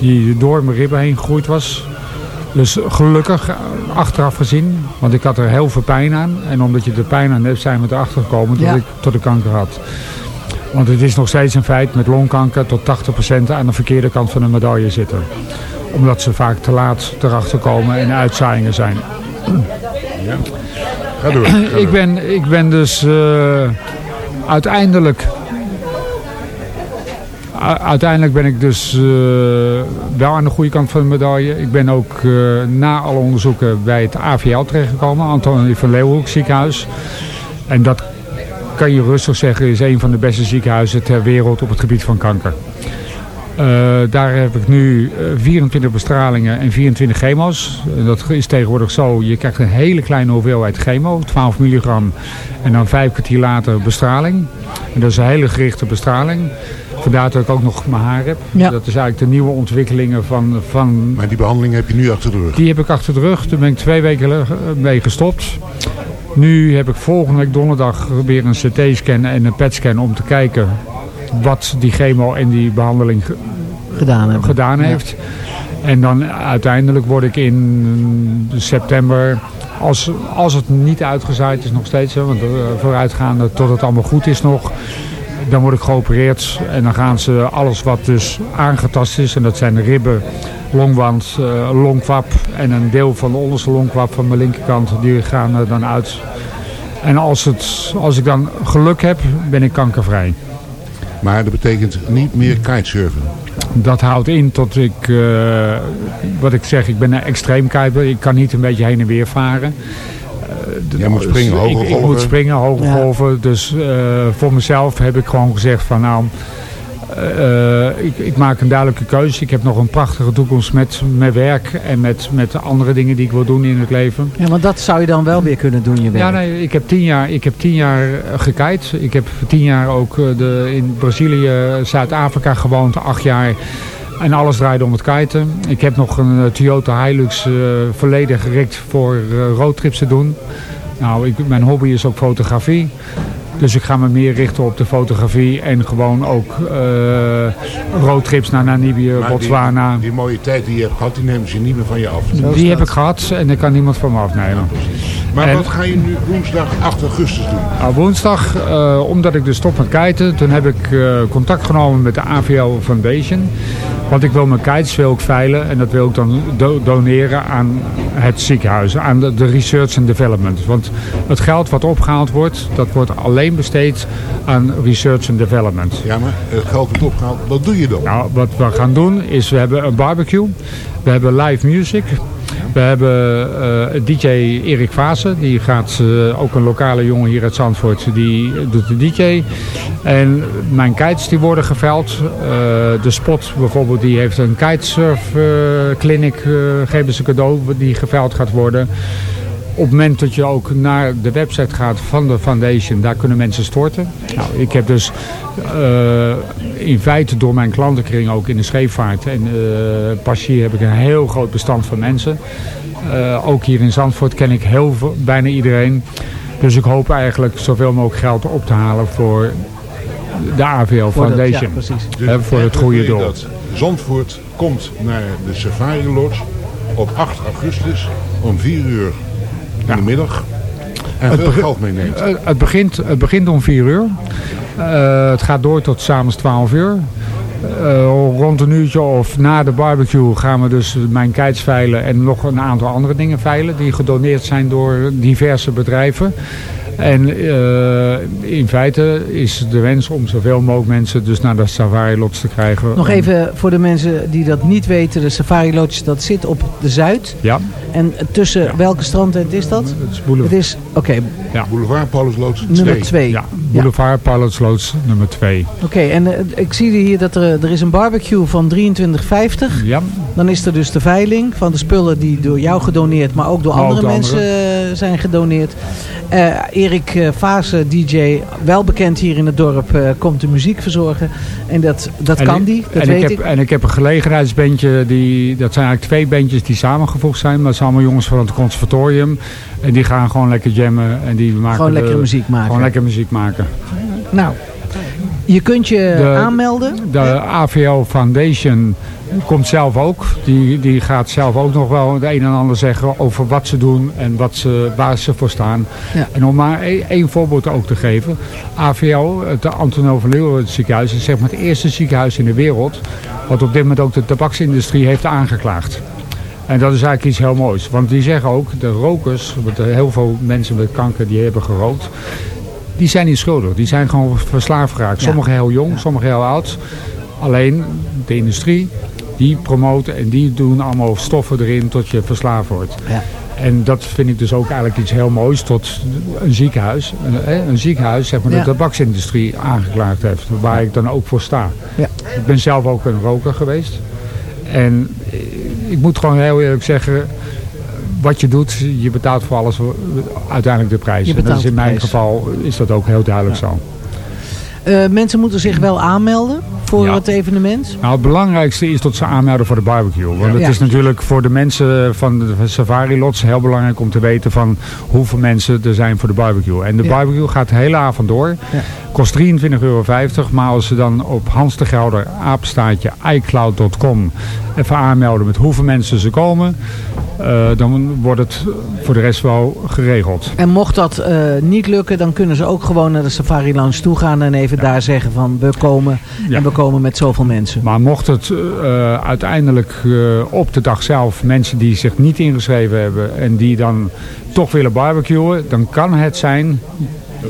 Die door mijn ribben heen gegroeid was. Dus gelukkig eh, achteraf gezien, want ik had er heel veel pijn aan. En omdat je er pijn aan hebt, zijn we erachter gekomen dat Ja. ik tot de kanker had. Want het is nog steeds een feit met longkanker tot 80% aan de verkeerde kant van de medaille zitten. Omdat ze vaak te laat erachter komen en uitzaaiingen zijn. Ga door. ga door. Ik ben, ik ben dus eh, uiteindelijk... uiteindelijk ben ik dus eh, wel aan de goede kant van de medaille. Ik ben ook eh, na alle onderzoeken bij het AVL terechtgekomen. Antonie van Leeuwenhoek ziekenhuis. En dat kan je rustig zeggen is een van de beste ziekenhuizen ter wereld op het gebied van kanker. Eh, daar heb ik nu eh, 24 bestralingen en 24 chemo's. Dat is tegenwoordig zo. Je krijgt een hele kleine hoeveelheid chemo, 12 milligram. En dan vijf kwartier later bestraling. En dat is een hele gerichte bestraling. Vandaar dat ik ook nog mijn haar heb. Ja. Dat is eigenlijk de nieuwe ontwikkelingen van, van... Maar die behandeling heb je nu achter de rug. Die heb ik achter de rug. Daar ben ik twee weken mee gestopt. Nu heb ik volgende week donderdag weer een CT-scan en een PET-scan om te kijken wat die chemo en die behandeling ge- Gedaan hebben. gedaan Ja. heeft. En dan uiteindelijk word ik in september, als, als het niet uitgezaaid is nog steeds, hè, want eh, vooruitgaande tot het allemaal goed is nog, dan word ik geopereerd en dan gaan ze alles wat dus aangetast is, en dat zijn de ribben, longwand, eh, longkwap en een deel van de onderste longkwap van mijn linkerkant, die gaan er dan uit. En als, het, als ik dan geluk heb, ben ik kankervrij. Maar dat betekent niet meer kitesurfen. Dat houdt in tot ik, eh, wat ik zeg, ik ben een extreem kuiper. Ik kan niet een beetje heen en weer varen. Eh, Jij moet springen, dus hoge ik, ik golven. moet springen, hoge Ja. golven. Dus eh, voor mezelf heb ik gewoon gezegd van nou, eh, ik, ik maak een duidelijke keuze. Ik heb nog een prachtige toekomst met mijn werk en met, met andere dingen die ik wil doen in het leven. Ja, want dat zou je dan wel weer kunnen doen, je werk. Ja, nee, ik heb tien jaar, ik heb tien jaar eh, gekite. Ik heb tien jaar ook de, in Brazilië, Zuid-Afrika gewoond, acht jaar. En alles draaide om het kiten. Ik heb nog een eh, Toyota Hilux eh, verleden gericht voor eh, roadtrips te doen. Nou, ik, mijn hobby is ook fotografie. Dus ik ga me meer richten op de fotografie en gewoon ook eh, roadtrips naar Namibië, Maar die- Botswana. Die, mooie tijd die je hebt gehad, die nemen ze niet meer van je af. Die heb ik gehad en daar kan niemand van me afnemen. Maar En- wat ga je nu woensdag 8 augustus doen? Nou, woensdag, eh, omdat ik dus stop met kiten, toen heb ik eh, contact genomen met de AVL Foundation. Want ik wil mijn kites wil ik veilen en dat wil ik dan do- doneren aan het ziekenhuis, aan de, de research and development. Want het geld wat opgehaald wordt, dat wordt alleen besteed aan research and development. Ja, maar het geld wordt opgehaald. Wat doe je dan? Nou, wat we gaan doen is, we hebben een barbecue, we hebben live music, we hebben eh, DJ Erik Vaassen, die gaat eh, ook een lokale jongen hier uit Zandvoort, die doet de DJ. En mijn kites die worden geveild. Eh, de spot bijvoorbeeld, die heeft een kitesurf clinic, geven ze cadeau, die geveild gaat worden. Op het moment dat je ook naar de website gaat van de foundation, daar kunnen mensen storten. Nou, ik heb dus eh, in feite door mijn klantenkring ook in de scheepvaart en eh passagier heb ik een heel groot bestand van mensen. Eh, ook hier in Zandvoort ken ik heel veel, bijna iedereen. Dus ik hoop eigenlijk zoveel mogelijk geld op te halen voor de AVL Voor dat- Foundation. ja, precies. Dus voor het goede doel. Dat Zandvoort komt naar de Safari Lodge op 8 augustus om 4 uur in de middag. En Het veel geld meeneemt. Het, begint, het begint om 4 uur. Eh, het gaat door tot s'avonds 12 uur. Eh, rond een uurtje of na de barbecue gaan we dus mijn kites veilen en nog een aantal andere dingen veilen die gedoneerd zijn door diverse bedrijven. En eh, in feite is de wens om zoveel mogelijk mensen dus naar de Safari Lodge te krijgen. Nog even voor de mensen die dat niet weten. De Safari Lodge dat zit op de Zuid. Ja. En tussen welke strandtent is dat? Het is Boulevard. Het is, oké. Ja. Boulevard Paulus Loods Nummer twee. Ja, Boulevard Paulus Loods nummer 2. Oké, en eh, ik zie hier dat er, er is een barbecue van 23,50. Ja. Dan is er dus de veiling van de spullen die door jou gedoneerd, maar ook door Ook andere mensen eh, zijn gedoneerd. Eh, Erik eh, Vase, DJ, wel bekend hier in het dorp, eh, komt de muziek verzorgen. En dat, dat En kan die, dat en weet ik ik. heb, En ik heb een gelegenheidsbandje, die, dat zijn eigenlijk twee bandjes die samengevoegd zijn. Maar dat zijn allemaal jongens van het conservatorium. En die gaan gewoon lekker jammen. En die maken Gewoon lekkere muziek maken. Gewoon lekker muziek maken. Nou, je kunt je De- aanmelden. De AVO Foundation komt zelf ook. Die, die gaat zelf ook nog wel het een en ander zeggen over wat ze doen en wat ze, waar ze voor staan. Ja. En om maar één, één voorbeeld ook te geven. AVO, het Antonio van Leeuwen ziekenhuis, is zeg maar het eerste ziekenhuis in de wereld wat op dit moment ook de tabaksindustrie heeft aangeklaagd. En dat is eigenlijk iets heel moois. Want die zeggen ook, de rokers, want er heel veel mensen met kanker die hebben gerookt, die zijn niet schuldig. Die zijn gewoon verslaafd geraakt. Sommigen heel jong, sommigen heel oud. Alleen de industrie, die promoten en die doen allemaal stoffen erin tot je verslaafd wordt. Ja. En dat vind ik dus ook eigenlijk iets heel moois tot een ziekenhuis. Een, een ziekenhuis, zeg maar, Ja. de tabaksindustrie aangeklaagd heeft. Waar ik dan ook voor sta. Ja. Ik ben zelf ook een roker geweest. En eh, ik moet gewoon heel eerlijk zeggen, wat je doet, je betaalt voor alles uiteindelijk de prijs. En dat is in mijn prijs. geval is dat ook heel duidelijk zo. Eh, mensen moeten zich wel aanmelden voor Ja. het evenement. Nou, het belangrijkste is dat ze aanmelden voor de barbecue. Want het Ja. is natuurlijk voor de mensen van de Safari Lots heel belangrijk om te weten van hoeveel mensen er zijn voor de barbecue. En de Ja. barbecue gaat de hele avond door. Kost 23,50 euro. Maar als ze dan op Hans de Gelder apenstaartje iCloud.com even aanmelden met hoeveel mensen ze komen. eh, dan wordt het voor de rest wel geregeld. En mocht dat eh, niet lukken, dan kunnen ze ook gewoon naar de Safari Lounge toe gaan en even daar zeggen van we komen Ja. en we komen met zoveel mensen. Maar mocht het eh, uiteindelijk op de dag zelf mensen die zich niet ingeschreven hebben en die dan toch willen barbecuen, dan kan het zijn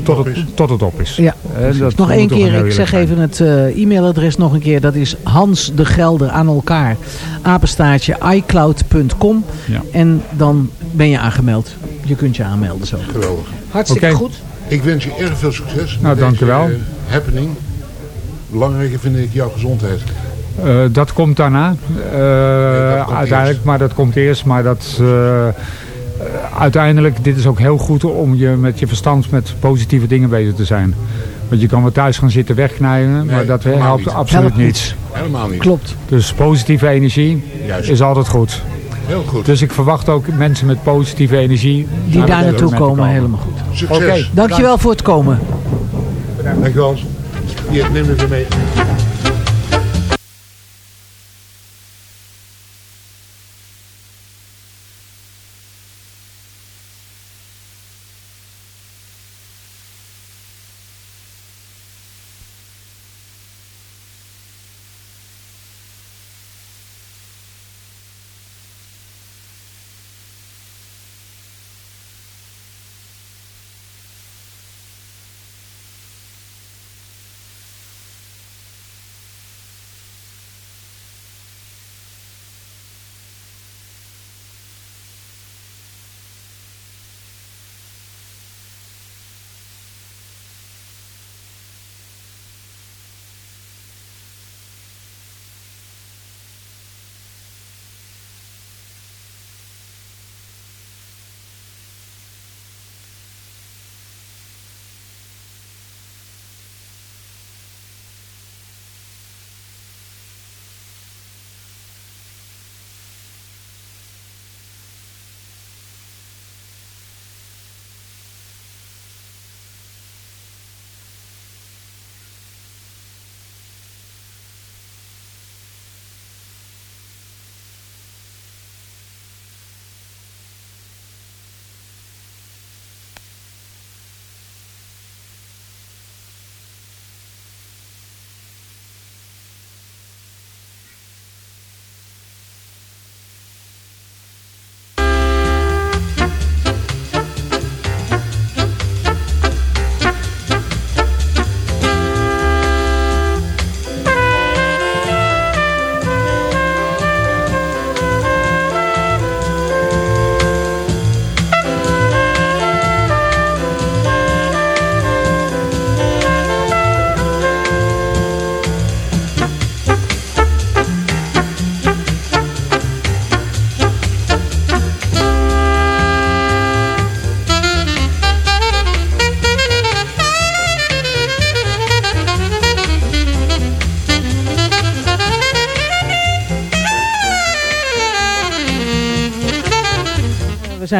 tot het, tot het op is. Ja. Eh, dat nog één keer, ik zeg even het eh, e-mailadres nog een keer. Dat is Hans de Gelder aan elkaar. Apenstaartje iCloud.com. Ja. En dan ben je aangemeld. Je kunt je aanmelden zo. Geweldig. Hartstikke goed. Ik wens je erg veel succes Nou, met dank u deze, wel. eh, happening. Belangrijker vind ik jouw gezondheid. Eh, dat komt daarna. Eh, dat komt uiteindelijk, eerst. maar dat komt eerst. Maar dat uiteindelijk, dit is ook heel goed om je met je verstand met positieve dingen bezig te zijn. Want je kan wel thuis gaan zitten wegknijden, maar dat helpt niet. absoluut Helpt niets. Helemaal niet. Klopt. Dus positieve energie Juist. is altijd goed. Heel goed. Dus ik verwacht ook mensen met positieve energie. Die daar naartoe te komen, helemaal goed. Succes. Oké. Dankjewel voor het komen. Dankjewel. Hier, neem het weer mee.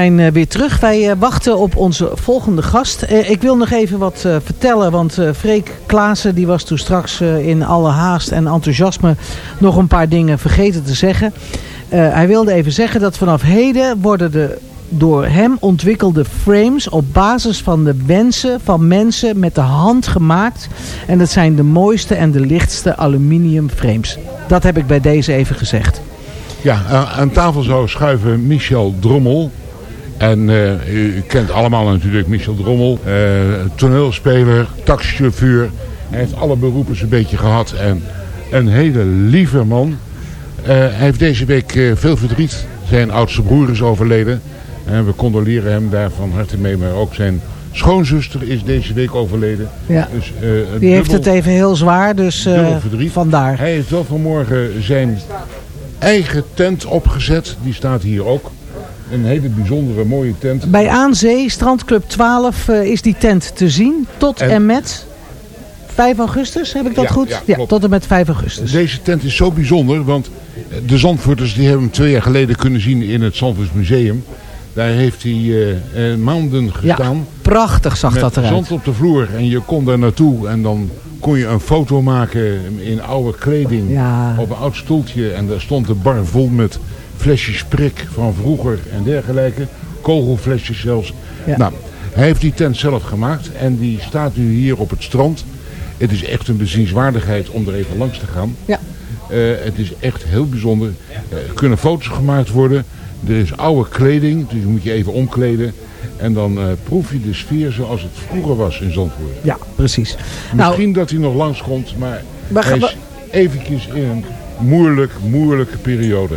Zijn eh, weer terug. Wij eh, wachten op onze volgende gast. Eh, ik wil nog even wat vertellen, want Freek Klaassen die was toen straks in alle haast en enthousiasme nog een paar dingen vergeten te zeggen. Hij wilde even zeggen dat vanaf heden worden de door hem ontwikkelde frames op basis van de wensen van mensen met de hand gemaakt. En dat zijn de mooiste en de lichtste aluminium frames. Dat heb ik bij deze even gezegd. Ja, aan tafel zou schuiven Michel Drommel. En eh, u kent allemaal natuurlijk Michel Drommel. eh, toneelspeler, taxichauffeur. Hij heeft alle beroepen een beetje gehad. En een hele lieve man. Eh, hij heeft deze week veel verdriet. Zijn oudste broer is overleden. En we condoleren hem daar van harte mee. Maar ook zijn schoonzuster is deze week overleden. Ja. Dus, Die heeft het even heel zwaar, dus verdriet. vandaar. Hij heeft wel vanmorgen zijn eigen tent opgezet. Die staat hier ook. Een hele bijzondere mooie tent. Bij Aanzee, Strandclub 12, eh, is die tent te zien. Tot en, En- met 5 augustus, heb ik dat Ja, goed? ja, tot en met 5 augustus. Deze tent is zo bijzonder, want de Zandvoorters die hebben hem twee jaar geleden kunnen zien in het Zandvoorts Museum. Daar heeft hij eh, maanden gestaan. Prachtig zag dat eruit. zand op de vloer en je kon daar naartoe en dan kon je een foto maken in oude kleding Ja. op een oud stoeltje. En daar stond de bar vol met flesjes prik van vroeger en dergelijke. Kogelflesjes zelfs. Ja. Nou, hij heeft die tent zelf gemaakt en die staat nu hier op het strand. Het is echt een bezienswaardigheid om er even langs te gaan. Ja. Eh, het is echt heel bijzonder. Eh, er kunnen foto's gemaakt worden. Er is oude kleding, dus moet je even omkleden. En dan eh, proef je de sfeer zoals het vroeger was in Zandvoort. Ja, precies. Nou, Misschien dat hij nog langskomt, maar We hij is eventjes in een moeilijk, moeilijke periode.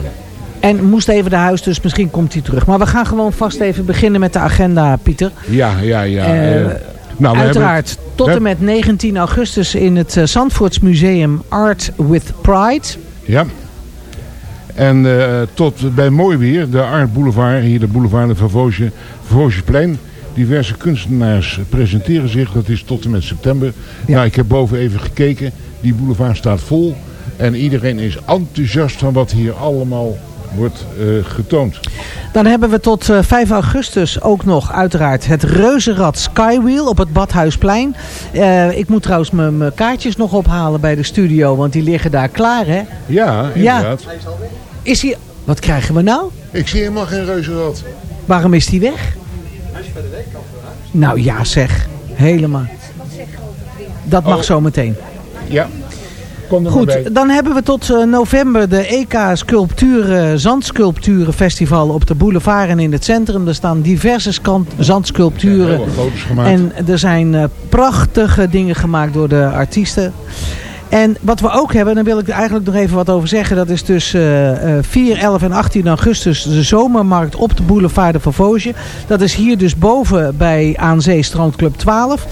En moest even naar huis, dus misschien komt hij terug. Maar we gaan gewoon vast even beginnen met de agenda, Pieter. Ja, ja, ja. Eh, eh, nou, Uiteraard, hebben- tot en met 19 augustus in het eh, Zandvoorts Museum Art with Pride. Ja. En tot bij mooi weer, de Art Boulevard, hier de boulevard van Voosje, Voosjeplein. Diverse kunstenaars presenteren zich, dat is tot en met september. Nou, ik heb boven even gekeken, die boulevard staat vol. En iedereen is enthousiast van wat hier allemaal wordt eh, getoond. Dan hebben we tot eh, 5 augustus ook nog uiteraard het reuzenrad Skywheel op het Badhuisplein. Eh, ik moet trouwens mijn kaartjes nog ophalen bij de studio, want die liggen daar klaar hè. Ja, inderdaad. Is hij... Wat krijgen we nou? Ik zie helemaal geen reuzenrad. Waarom is die weg? Nou ja zeg, helemaal. Dat mag Oh. zo meteen. Ja, kom er maar bij. Goed, dan hebben we tot eh, november de EK Sculpturen, Zandsculpturen Festival op de boulevard en in het centrum. Er staan diverse zandsculpturen. Foto's gemaakt. En er zijn eh, prachtige dingen gemaakt door de artiesten. En wat we ook hebben, daar wil ik eigenlijk nog even wat over zeggen. Dat is dus eh, eh, 4, 11 en 18 augustus de zomermarkt op de boulevard de Vervoosje. Dat is hier dus boven bij Aan Zee Strandclub 12.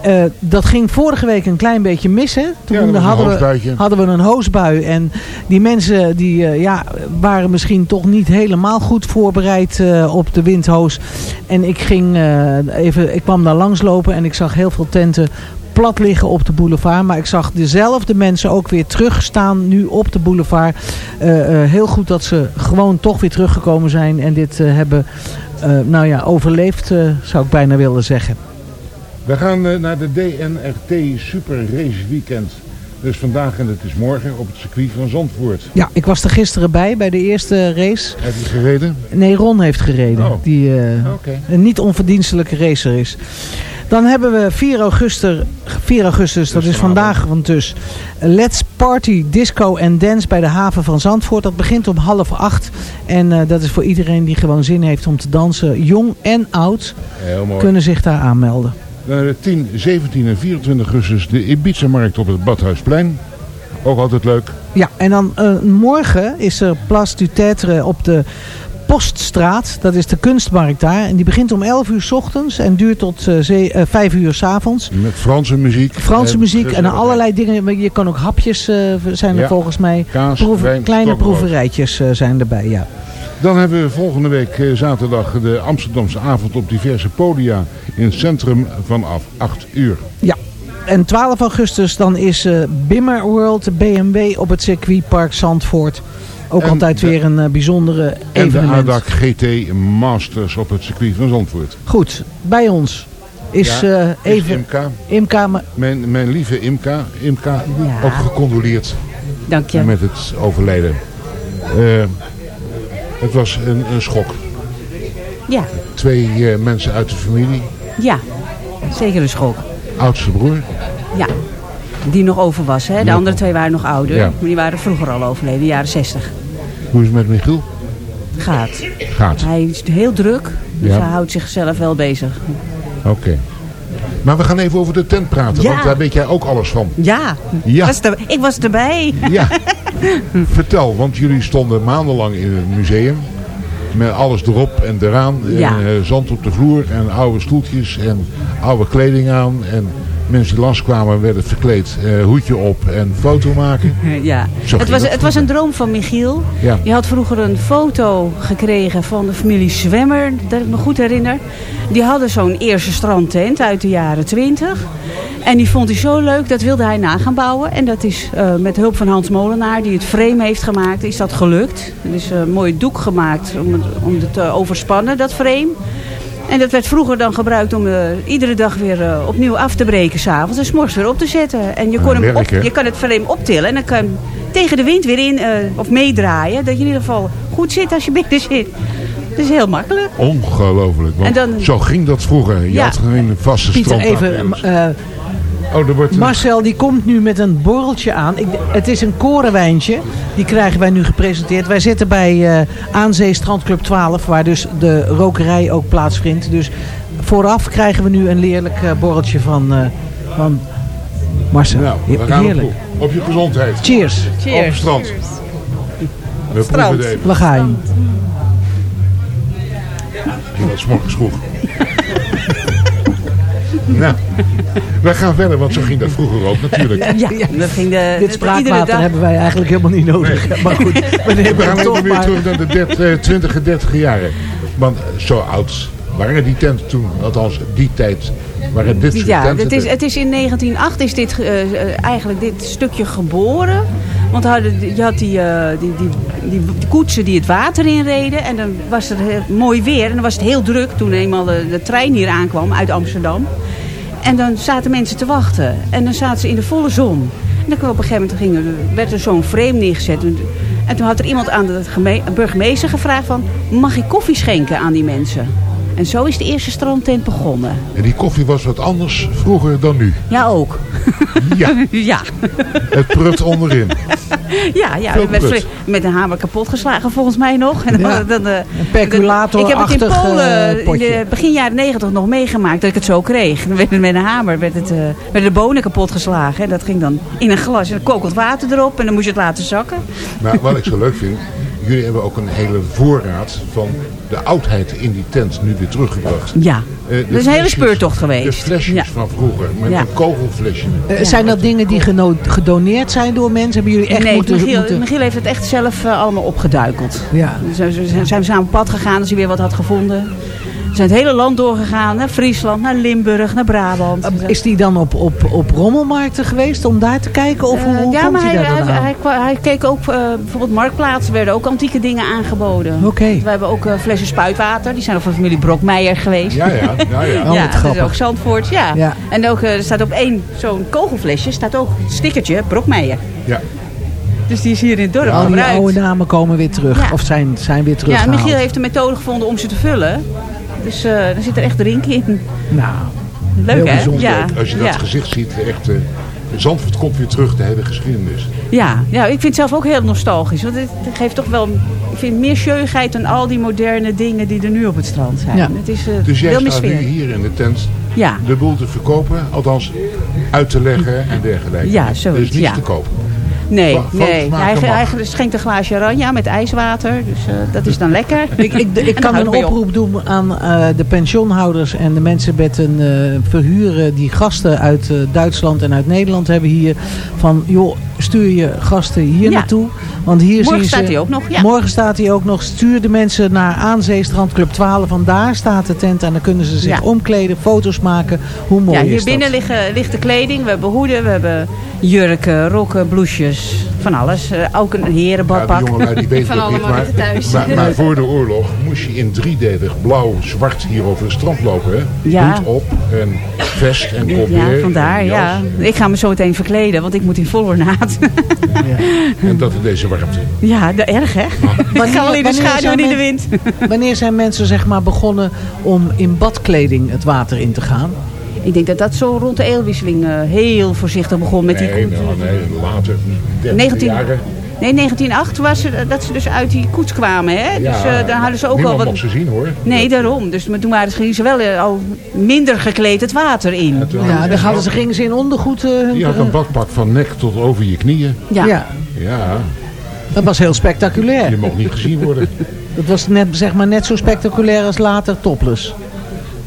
Eh, dat ging vorige week een klein beetje mis. Hè? Toen Ja, hadden, we, hadden we een hoosbui. En die mensen die, eh, ja, waren misschien toch niet helemaal goed voorbereid eh, op de windhoos. En ik, ging, even, ik kwam daar langslopen en ik zag heel veel tenten plat liggen op de boulevard. Maar ik zag dezelfde mensen ook weer terugstaan nu op de boulevard. Eh, eh, heel goed dat ze gewoon toch weer teruggekomen zijn en dit eh, hebben nou ja, overleefd, zou ik bijna willen zeggen. We gaan naar de DNRT Super Race Weekend. Dus vandaag en het is morgen op het circuit van Zandvoort. Ja, ik was er gisteren bij, bij de eerste race. Heb je gereden? Nee, Ron heeft gereden. Oh. Die een niet onverdienstelijke racer is. Dan hebben we 4 augustus, 4 augustus dat is vandaag want dus. Let's Party Disco and Dance bij de haven van Zandvoort. Dat begint om half acht. En eh, dat is voor iedereen die gewoon zin heeft om te dansen. Jong en oud Heel mooi. kunnen zich daar aanmelden. Dan hebben we 10, 17 en 24 augustus de Ibiza-markt op het Badhuisplein. Ook altijd leuk. Ja, en dan eh, morgen is er Place du Tetre op de Poststraat. Dat is de kunstmarkt daar. En die begint om 11 uur s ochtends en duurt tot eh, zee- eh, 5 uur s avonds. Met Franse muziek. Franse En muziek en gezelligheid. allerlei dingen. Je kan ook hapjes eh, zijn er Ja. volgens mij. Kaas, wijn, kleine proeverijtjes eh, zijn erbij, ja. Dan hebben we volgende week eh, zaterdag de Amsterdamse avond op diverse podia in het centrum vanaf 8 uur. Ja. En 12 augustus dan is eh Bimmer World BMW op het circuitpark Zandvoort. Ook En altijd de- weer een eh, bijzondere En de evenement. ADAC GT Masters op het circuit van Zandvoort. Goed, bij ons is Ja, eh, is even Imka. Imka. maar- Mijn, mijn lieve Imka. Imka, Ja. ook gecondoleerd Dank je. met het overlijden. Eh, het was een, een schok. Ja, Twee eh, mensen uit de familie. ja. Zeker een schok. Oudste broer. Ja. Die nog over was. Hè? De andere twee waren nog ouder. Ja. Maar die waren vroeger al overleden, in de jaren 60. Hoe is het met Michiel? Gaat. Gaat. Hij is heel druk. Dus Ja. hij houdt zichzelf wel bezig. Oké. Maar we gaan even over de tent praten, Ja. want daar weet jij ook alles van. Ja. Ja. Was er- ik was erbij. Ja. Vertel, want jullie stonden maandenlang in het museum. Met alles erop en eraan. Ja. En, eh, zand op de vloer en oude stoeltjes en oude kleding aan. En mensen die langskwamen werden verkleed. eh, hoedje op en foto maken. Ja. Zo Het was, het was een droom van Michiel. Ja. Die had vroeger een foto gekregen van de familie Zwemmer, dat ik me goed herinner. Die hadden zo'n eerste strandtent uit de jaren 20. En die vond hij zo leuk, dat wilde hij na gaan bouwen. En dat is eh, met hulp van Hans Molenaar, die het frame heeft gemaakt, is dat gelukt. Er is een mooi doek gemaakt om het, om het te overspannen, dat frame. En dat werd vroeger dan gebruikt om eh, iedere dag weer eh, opnieuw af te breken s'avonds en s'morgens weer op te zetten. En je, kon Ah, hem op, je kan het frame optillen en dan kan je hem tegen de wind weer in eh, of meedraaien. Dat je in ieder geval goed zit als je binnen zit. Dat is heel makkelijk. Ongelooflijk. Want En dan- zo ging dat vroeger. Je Ja. had geen vaste Pieter, strand. even. Oh, er wordt een- Marcel die komt nu met een borreltje aan. Ik, het is een korenwijntje. Die krijgen wij nu gepresenteerd. Wij zitten bij eh Aanzee Strandclub 12. Waar dus de rokerij ook plaatsvindt. Dus vooraf krijgen we nu een leerlijk eh, borreltje van, eh, van Marcel. Nou, we gaan op, Heerlijk. op je gezondheid. Cheers. Op het strand. We proeven het even. Waar ga je? Die was morgens vroeg. Nou, wij gaan verder, want zo ging dat vroeger ook natuurlijk. Ja, dat ging de, Dit spraakwater hebben wij eigenlijk helemaal niet nodig. Maar goed, we gaan even weer maar. terug naar de dert- eh, 20 en 30 jaren. Want zo oud waren die tenten toen, althans die tijd, waren dit soort Ja, tenten. het is, het is in 1908 is dit, eh, eh, eigenlijk dit stukje geboren. Want hadden, je had die, die, die, die, die koetsen die het water inreden. En dan was het heel mooi weer. En dan was het heel druk toen eenmaal de, de trein hier aankwam uit Amsterdam. En dan zaten mensen te wachten. En dan zaten ze in de volle zon. En dan kwam op een gegeven moment gingen, werd er zo'n frame neergezet. En toen had er iemand aan de geme- burgemeester gevraagd van... mag ik koffie schenken aan die mensen? En zo is de eerste strandtent begonnen. En die koffie was wat anders vroeger dan nu. Ja, ook. Ja, ja. het prut onderin. Ja, ja met, met een hamer kapot geslagen volgens mij nog. En dan, Ja. dan, eh, Een perculator Ik heb het in achtig, Polen eh, in de begin jaren negentig nog meegemaakt dat ik het zo kreeg. Dan werd het met een hamer werd het, eh, werden de bonen kapot geslagen. En dat ging dan in een glas en dan kokend water erop. En dan moest je het laten zakken. Maar wat ik zo leuk vind, jullie hebben ook een hele voorraad van de oudheid in die tent nu weer teruggebracht. Ja, de dat is een hele flesjes- speurtocht De geweest. flesjes Ja. van vroeger, met Ja. een kogelflesje. Eh, zijn dat dingen die gedoneerd zijn door mensen? Hebben jullie echt nee, moeten... Michiel, moeten... Michiel heeft het echt zelf eh, allemaal opgeduikeld. Ja. Dus we zijn- zijn we samen op pad gegaan als hij weer wat had gevonden. We zijn het hele land doorgegaan. Naar Friesland, naar Limburg, naar Brabant. Eh, Is die dan op, op, op rommelmarkten geweest om daar te kijken? Of hoe, Eh, hoe ja, komt maar hij hij, daar dan hij, hij, keek ook, eh, bijvoorbeeld marktplaatsen werden ook antieke dingen aangeboden. Oké. We hebben ook eh, flessen spuitwater, die zijn ook van familie Brokmeijer geweest. Ja, ja, ja, ja. Oh, wat ja, dat is ook Zandvoort, ja. Ja. En ook, er staat op één zo'n kogelflesje, staat ook een stickertje, Brokmeijer. ja. Dus die is hier in het dorp Al die gebruikt. oude namen komen weer terug. Ja. Of zijn, zijn weer ja, teruggehaald. Michiel heeft een methode gevonden om ze te vullen. Dus eh er zit er echt drink in. Nou, Leuk Heel hè? bijzonder. Ja. Als je dat ja. gezicht ziet, echt, eh Zandvoort komt weer terug, de hele geschiedenis. Ja, ja, ik vind het zelf ook heel nostalgisch. Want het geeft toch wel, ik vind meer jeugdheid dan al die moderne dingen die er nu op het strand zijn. Ja. Het is eh, Dus jij staat nu hier in de tent Ja, de boel te verkopen, althans uit te leggen en dergelijke. Ja, Er is niets ja. te kopen. Nee, nee. Hij, hij schenkt een glaasje oranje met ijswater. Dus eh, dat is dan lekker. ik, ik, ik kan een op. oproep doen aan eh, de pensioenhouders en de mensen met een eh, verhuren die gasten uit eh, Duitsland en uit Nederland hebben hier. Van joh, stuur je gasten hier Ja. naartoe. Want hier Morgen zien staat ze, hij ook nog, ja. Morgen staat hij ook nog. Stuur de mensen naar Aanzee Strandclub 12. Want daar staat de tent en dan kunnen ze zich Ja. omkleden, foto's maken. Hoe mooi Ja, is hier dat? binnen liggen, ligt de kleding. We hebben hoeden, we hebben jurken, rokken, blouses. Van alles. Eh, ook een Ja, herenbadpak. die jongelui die weten Van niet, maar, thuis. maar, maar voor de oorlog moest je in driedelig blauw-zwart hier over het strand lopen. Hè? Ja. Hoed op en vest en Ja, colbert. vandaar, ja. Ik ga me zo meteen verkleden, want ik moet in vol ornaat. En dat in deze warmte. ja, de, erg hè? Ik ga wel in de wanneer schaduw zijn en in de wind. Wanneer zijn mensen zeg maar begonnen om in badkleding het water in te gaan? Ik denk dat dat zo rond de eeuwwisseling eh, heel voorzichtig begon met die... Nee, nou, nee, later. 30 19, jaren. nee, 1908 was het, dat ze dus uit die koets kwamen. Hè? dus Ja, eh, dan hadden ze ook al wat... ze zien hoor. Nee, daarom. Dus maar toen waren ze, gingen ze wel eh, al minder gekleed het water in. Ja, dan hadden ze, gingen ze in ondergoed... eh, hun- Die had een badpak van nek tot over je knieën. Ja. ja. Ja, Dat was heel spectaculair. je mocht niet gezien worden. Dat was net, zeg maar, net zo spectaculair als later topless.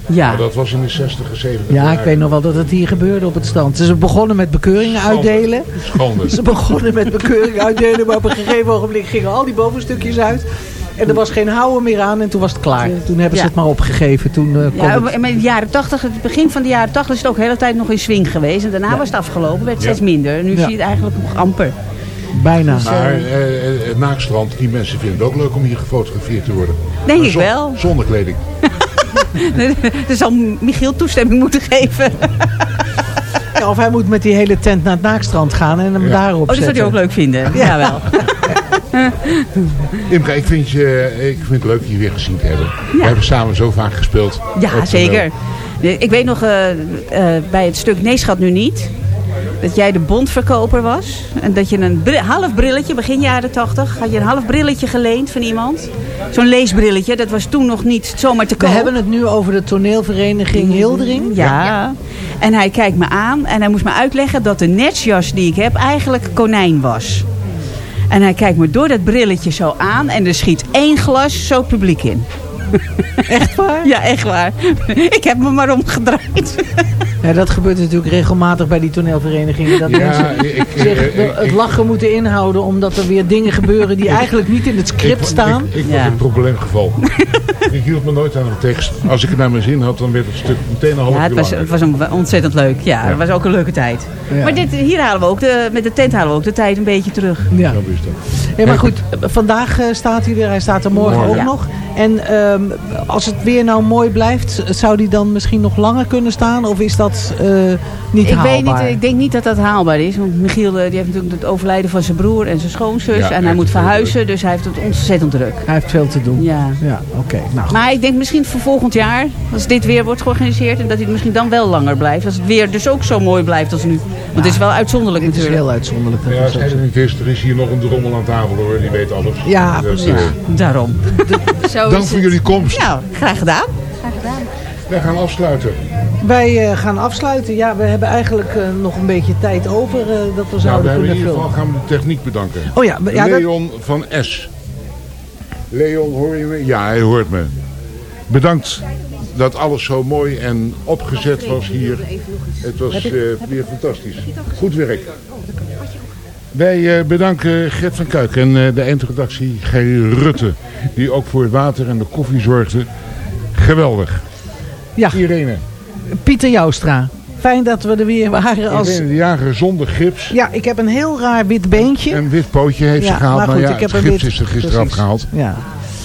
Ja. Maar dat was in de 60 en 70 Ja, ik weet nog wel dat het hier gebeurde op het strand. Ze begonnen met bekeuringen uitdelen. Schande. Ze begonnen met bekeuringen uitdelen, maar op een gegeven ogenblik gingen al die bovenstukjes uit. En er was geen houden meer aan en toen was het klaar. Toen hebben ze Ja. het maar opgegeven. Toen eh, kon Ja, het- maar in de jaren 80, het begin van de jaren 80 is het ook de hele tijd nog in swing geweest. En daarna was het afgelopen, werd het Ja. steeds minder. Nu Ja. zie je het eigenlijk nog amper. bijna. Maar eh, eh, het naakstrand, die mensen vinden het ook leuk om hier gefotografeerd te worden. Denk Maar ik zon- wel. Zonder kleding. er zal Michiel toestemming moeten geven. Ja, of hij moet met die hele tent naar het naakstrand gaan en hem Ja. daarop Oh, dat zou hij ook leuk vinden. Ja, wel. Imke, ik vind, je, ik vind het leuk je weer gezien te hebben. We hebben samen zo vaak gespeeld. Ja, toneel. zeker. Ik weet nog eh, eh, bij het stuk Nee schat nu niet. Dat jij de bondverkoper was. En dat je een half brilletje, begin jaren 80, had je een half brilletje geleend van iemand. Zo'n leesbrilletje, dat was toen nog niet zomaar te We koop. hebben het nu over de toneelvereniging Hildering. Ja. En hij kijkt me aan en hij moest me uitleggen dat de netsjas die ik heb eigenlijk konijn was. En hij kijkt me door dat brilletje zo aan en er schiet één glas zo publiek in. Echt waar? Ja, echt waar. Ik heb me maar omgedraaid. Ja, dat gebeurt natuurlijk regelmatig bij die toneelverenigingen. Dat Ja, mensen ik- zich ik- ik- het lachen moeten inhouden omdat er weer dingen gebeuren die eigenlijk niet in het script ik, staan. Ik, ik was Ja. een probleemgeval. ik hield me nooit aan de tekst. Als ik het naar mijn zin had, dan werd het stuk meteen een half Ja, het uur was, langer. het was een- ontzettend leuk. Ja, het was ook een leuke tijd. Ja. Maar dit, hier halen we ook de, met de tent halen we ook de tijd een beetje terug. Ja. Ja, maar goed, vandaag eh, staat hij er. Hij staat er morgen Morgen. ook Ja. nog. En ehm, als het weer nou mooi blijft, zou die dan misschien nog langer kunnen staan? Of is dat eh, niet ik, haalbaar? weet niet, ik denk niet dat dat haalbaar is. Want Michiel eh, die heeft natuurlijk het overlijden van zijn broer en zijn schoonzus. Ja, en hij moet verhuizen, dus hij heeft het ontzettend druk. Hij heeft veel te doen. Ja. Ja, oké. Nou. Maar ik denk misschien voor volgend jaar, als dit weer wordt georganiseerd... en dat hij misschien dan wel langer blijft. Als het weer dus ook zo mooi blijft als nu. Want het is wel uitzonderlijk dit is natuurlijk. heel uitzonderlijk. Ja, het als is. er niet is, er is hier nog een drommel aan tafel hoor. Die weet alles. Ja, precies. eh, Ja, daarom. Zo dank is voor het. jullie komst. Nou, graag gedaan. Wij gaan afsluiten. Wij eh, gaan afsluiten. Ja, we hebben eigenlijk eh, nog een beetje tijd over eh, dat we Nou, we zouden hebben in kunnen ieder geval gaan we de techniek bedanken. Oh ja, ja dat, Leon van S. Leon, hoor je me? Ja, hij hoort me. Bedankt dat alles zo mooi en opgezet was hier. Het was eh, weer fantastisch. Goed werk. Wij eh, bedanken Gert van Kuik en eh, de eindredactie G. Rutte. Die ook voor het water en de koffie zorgde. Geweldig. ja, Irene. Pieter Joustra. Fijn dat we er weer waren. Als... Irene de Jager zonder gips. Ja, ik heb een heel raar wit beentje. Een wit pootje heeft Ja, ze gehaald. maar Maar, goed, ja, ik heb het een gips wit- is er gisteren precies. afgehaald. Ja.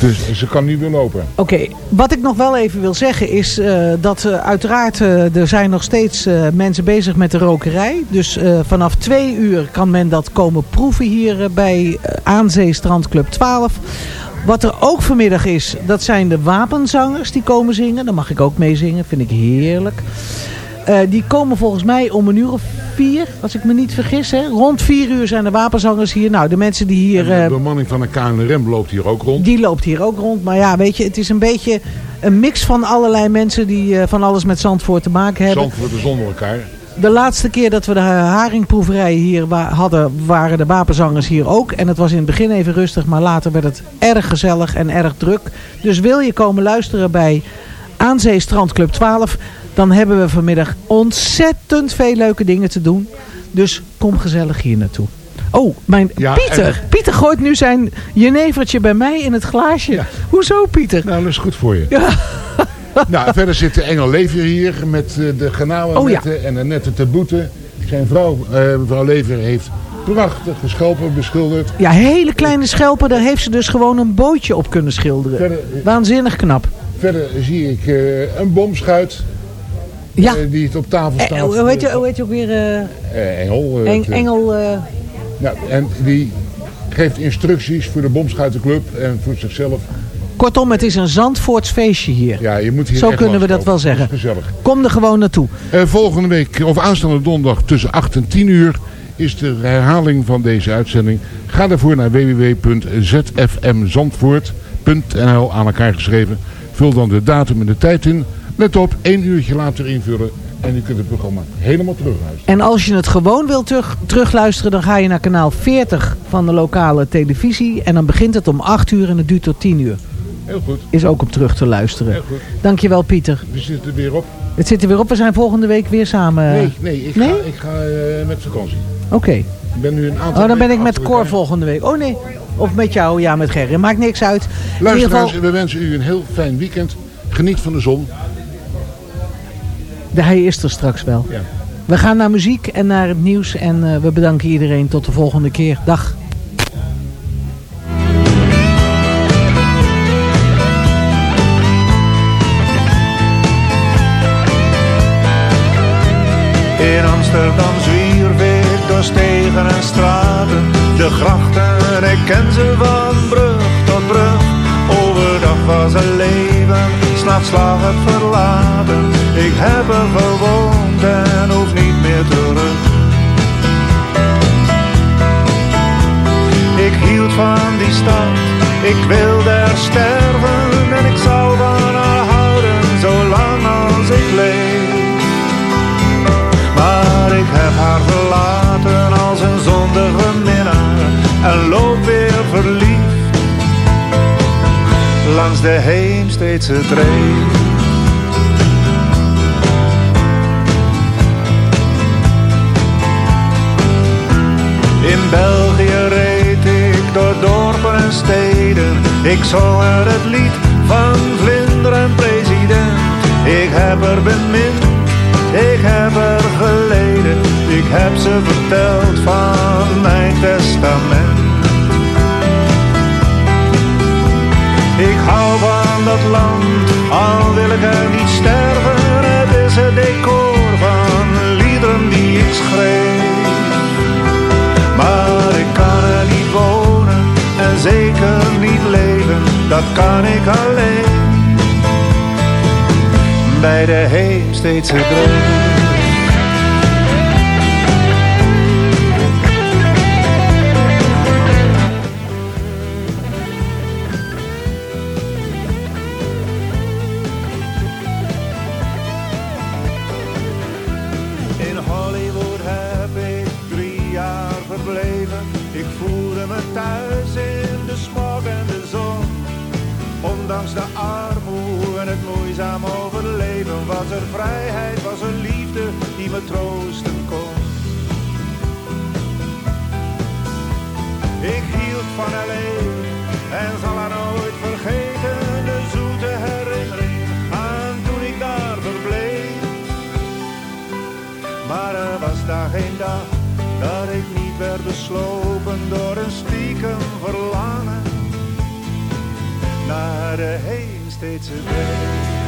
Dus ze kan nu weer lopen. Oké, wat ik nog wel even wil zeggen is eh, dat eh, uiteraard eh, er zijn nog steeds mensen bezig met de rokerij. Dus vanaf twee uur kan men dat komen proeven hier bij Aanzee Strandclub 12. Wat er ook vanmiddag is, dat zijn de wapenzangers die komen zingen. Daar mag ik ook mee zingen, vind ik heerlijk. Eh, die komen volgens mij om een uur of vier, als ik me niet vergis. Hè? Rond vier uur zijn de wapenzangers hier. Nou, de mensen die hier... En eh, de bemanning van de KNRM loopt hier ook rond. die loopt hier ook rond. Maar ja, weet je, het is een beetje een mix van allerlei mensen die eh, van alles met Zandvoort te maken hebben. Zandvoort is onder elkaar. De laatste keer dat we de haringproeverij hier wa- hadden, waren de wapenzangers hier ook. En het was in het begin even rustig, maar later werd het erg gezellig en erg druk. Dus wil je komen luisteren bij Aanzee Strandclub 12, dan hebben we vanmiddag ontzettend veel leuke dingen te doen. Dus kom gezellig hier naartoe. Oh, mijn Ja, Pieter. en- Pieter gooit nu zijn jenevertje bij mij in het glaasje. Hoezo, Pieter? Nou, dat is goed voor je. Ja. nou, verder zit de Engel Lever hier met eh, de Oh, ja. garnalennetten en de netten te boeten. Zijn vrouw, eh, mevrouw Lever, heeft Prachtige schelpen beschilderd. Ja, hele kleine schelpen, daar heeft ze dus gewoon een bootje op kunnen schilderen. Verder, Waanzinnig knap. verder zie ik eh, een bomschuit. Ja. eh, die het op tafel Eh, staat. hoe, heet je, hoe heet je ook weer? eh, Engel. Eng- Engel... Ja, en die geeft instructies voor de bomschuitenclub en voor zichzelf. kortom, het is een Zandvoorts feestje hier. Ja, je moet hier Zo kunnen we dat wel zeggen. Gezellig. Kom er gewoon naartoe. Volgende week, of aanstaande donderdag tussen 8 en 10 uur, is de herhaling van deze uitzending. Ga daarvoor naar www.zfmzandvoort.nl aan elkaar geschreven. Vul dan de datum en de tijd in. Let op, één uurtje later invullen. En u kunt het programma helemaal terugluisteren. En als je het gewoon wilt terug, terugluisteren, dan ga je naar kanaal 40 van de lokale televisie. En dan begint het om 8 uur en het duurt tot 10 uur. Heel goed. Is ook om terug te luisteren. Heel goed. Dankjewel Pieter. We zitten er weer op. Het zit er weer op. We zijn volgende week weer samen. Nee, nee, ik Nee? ga, ik ga eh, met vakantie. Oké. Ik ben nu een aantal Oh, dan ben ik met Cor volgende week. Oh nee. Of met jou, ja met Gerry. Maakt niks uit. Luisteraars, geval, we wensen u een heel fijn weekend. Geniet van de zon. De hij is er straks wel. Ja. We gaan naar muziek en naar het nieuws. En eh, we bedanken iedereen tot de volgende keer. Dag. In Amsterdam zwierf ik door stegen en straten. De grachten, ik ken ze van brug tot brug. Overdag was er leven, verlaten. Ik heb er gewoond en hoef niet meer terug. Ik hield van die stad, ik wilde er sterven. En ik zou van haar houden, zolang als ik leef. Langs de Heemsteedse dreef. In België reed ik door dorpen en steden. Ik zong er het lied van vlinder en president. Ik heb er bemind, ik heb er geleden. Ik heb ze verteld van mijn testament. Hou van dat land, al wil ik er niet sterven. Het is het decor van liederen die ik schreef. Maar ik kan er niet wonen en zeker niet leven, dat kan ik alleen. Bij de Heemsteedse dreef. Troosten kon. Ik hield van L.A. en zal haar nooit vergeten de zoete herinnering aan toen ik daar verbleef. Maar er was daar geen dag dat ik niet werd beslopen door een stiekem verlangen naar de Heemsteedse dreef. Tot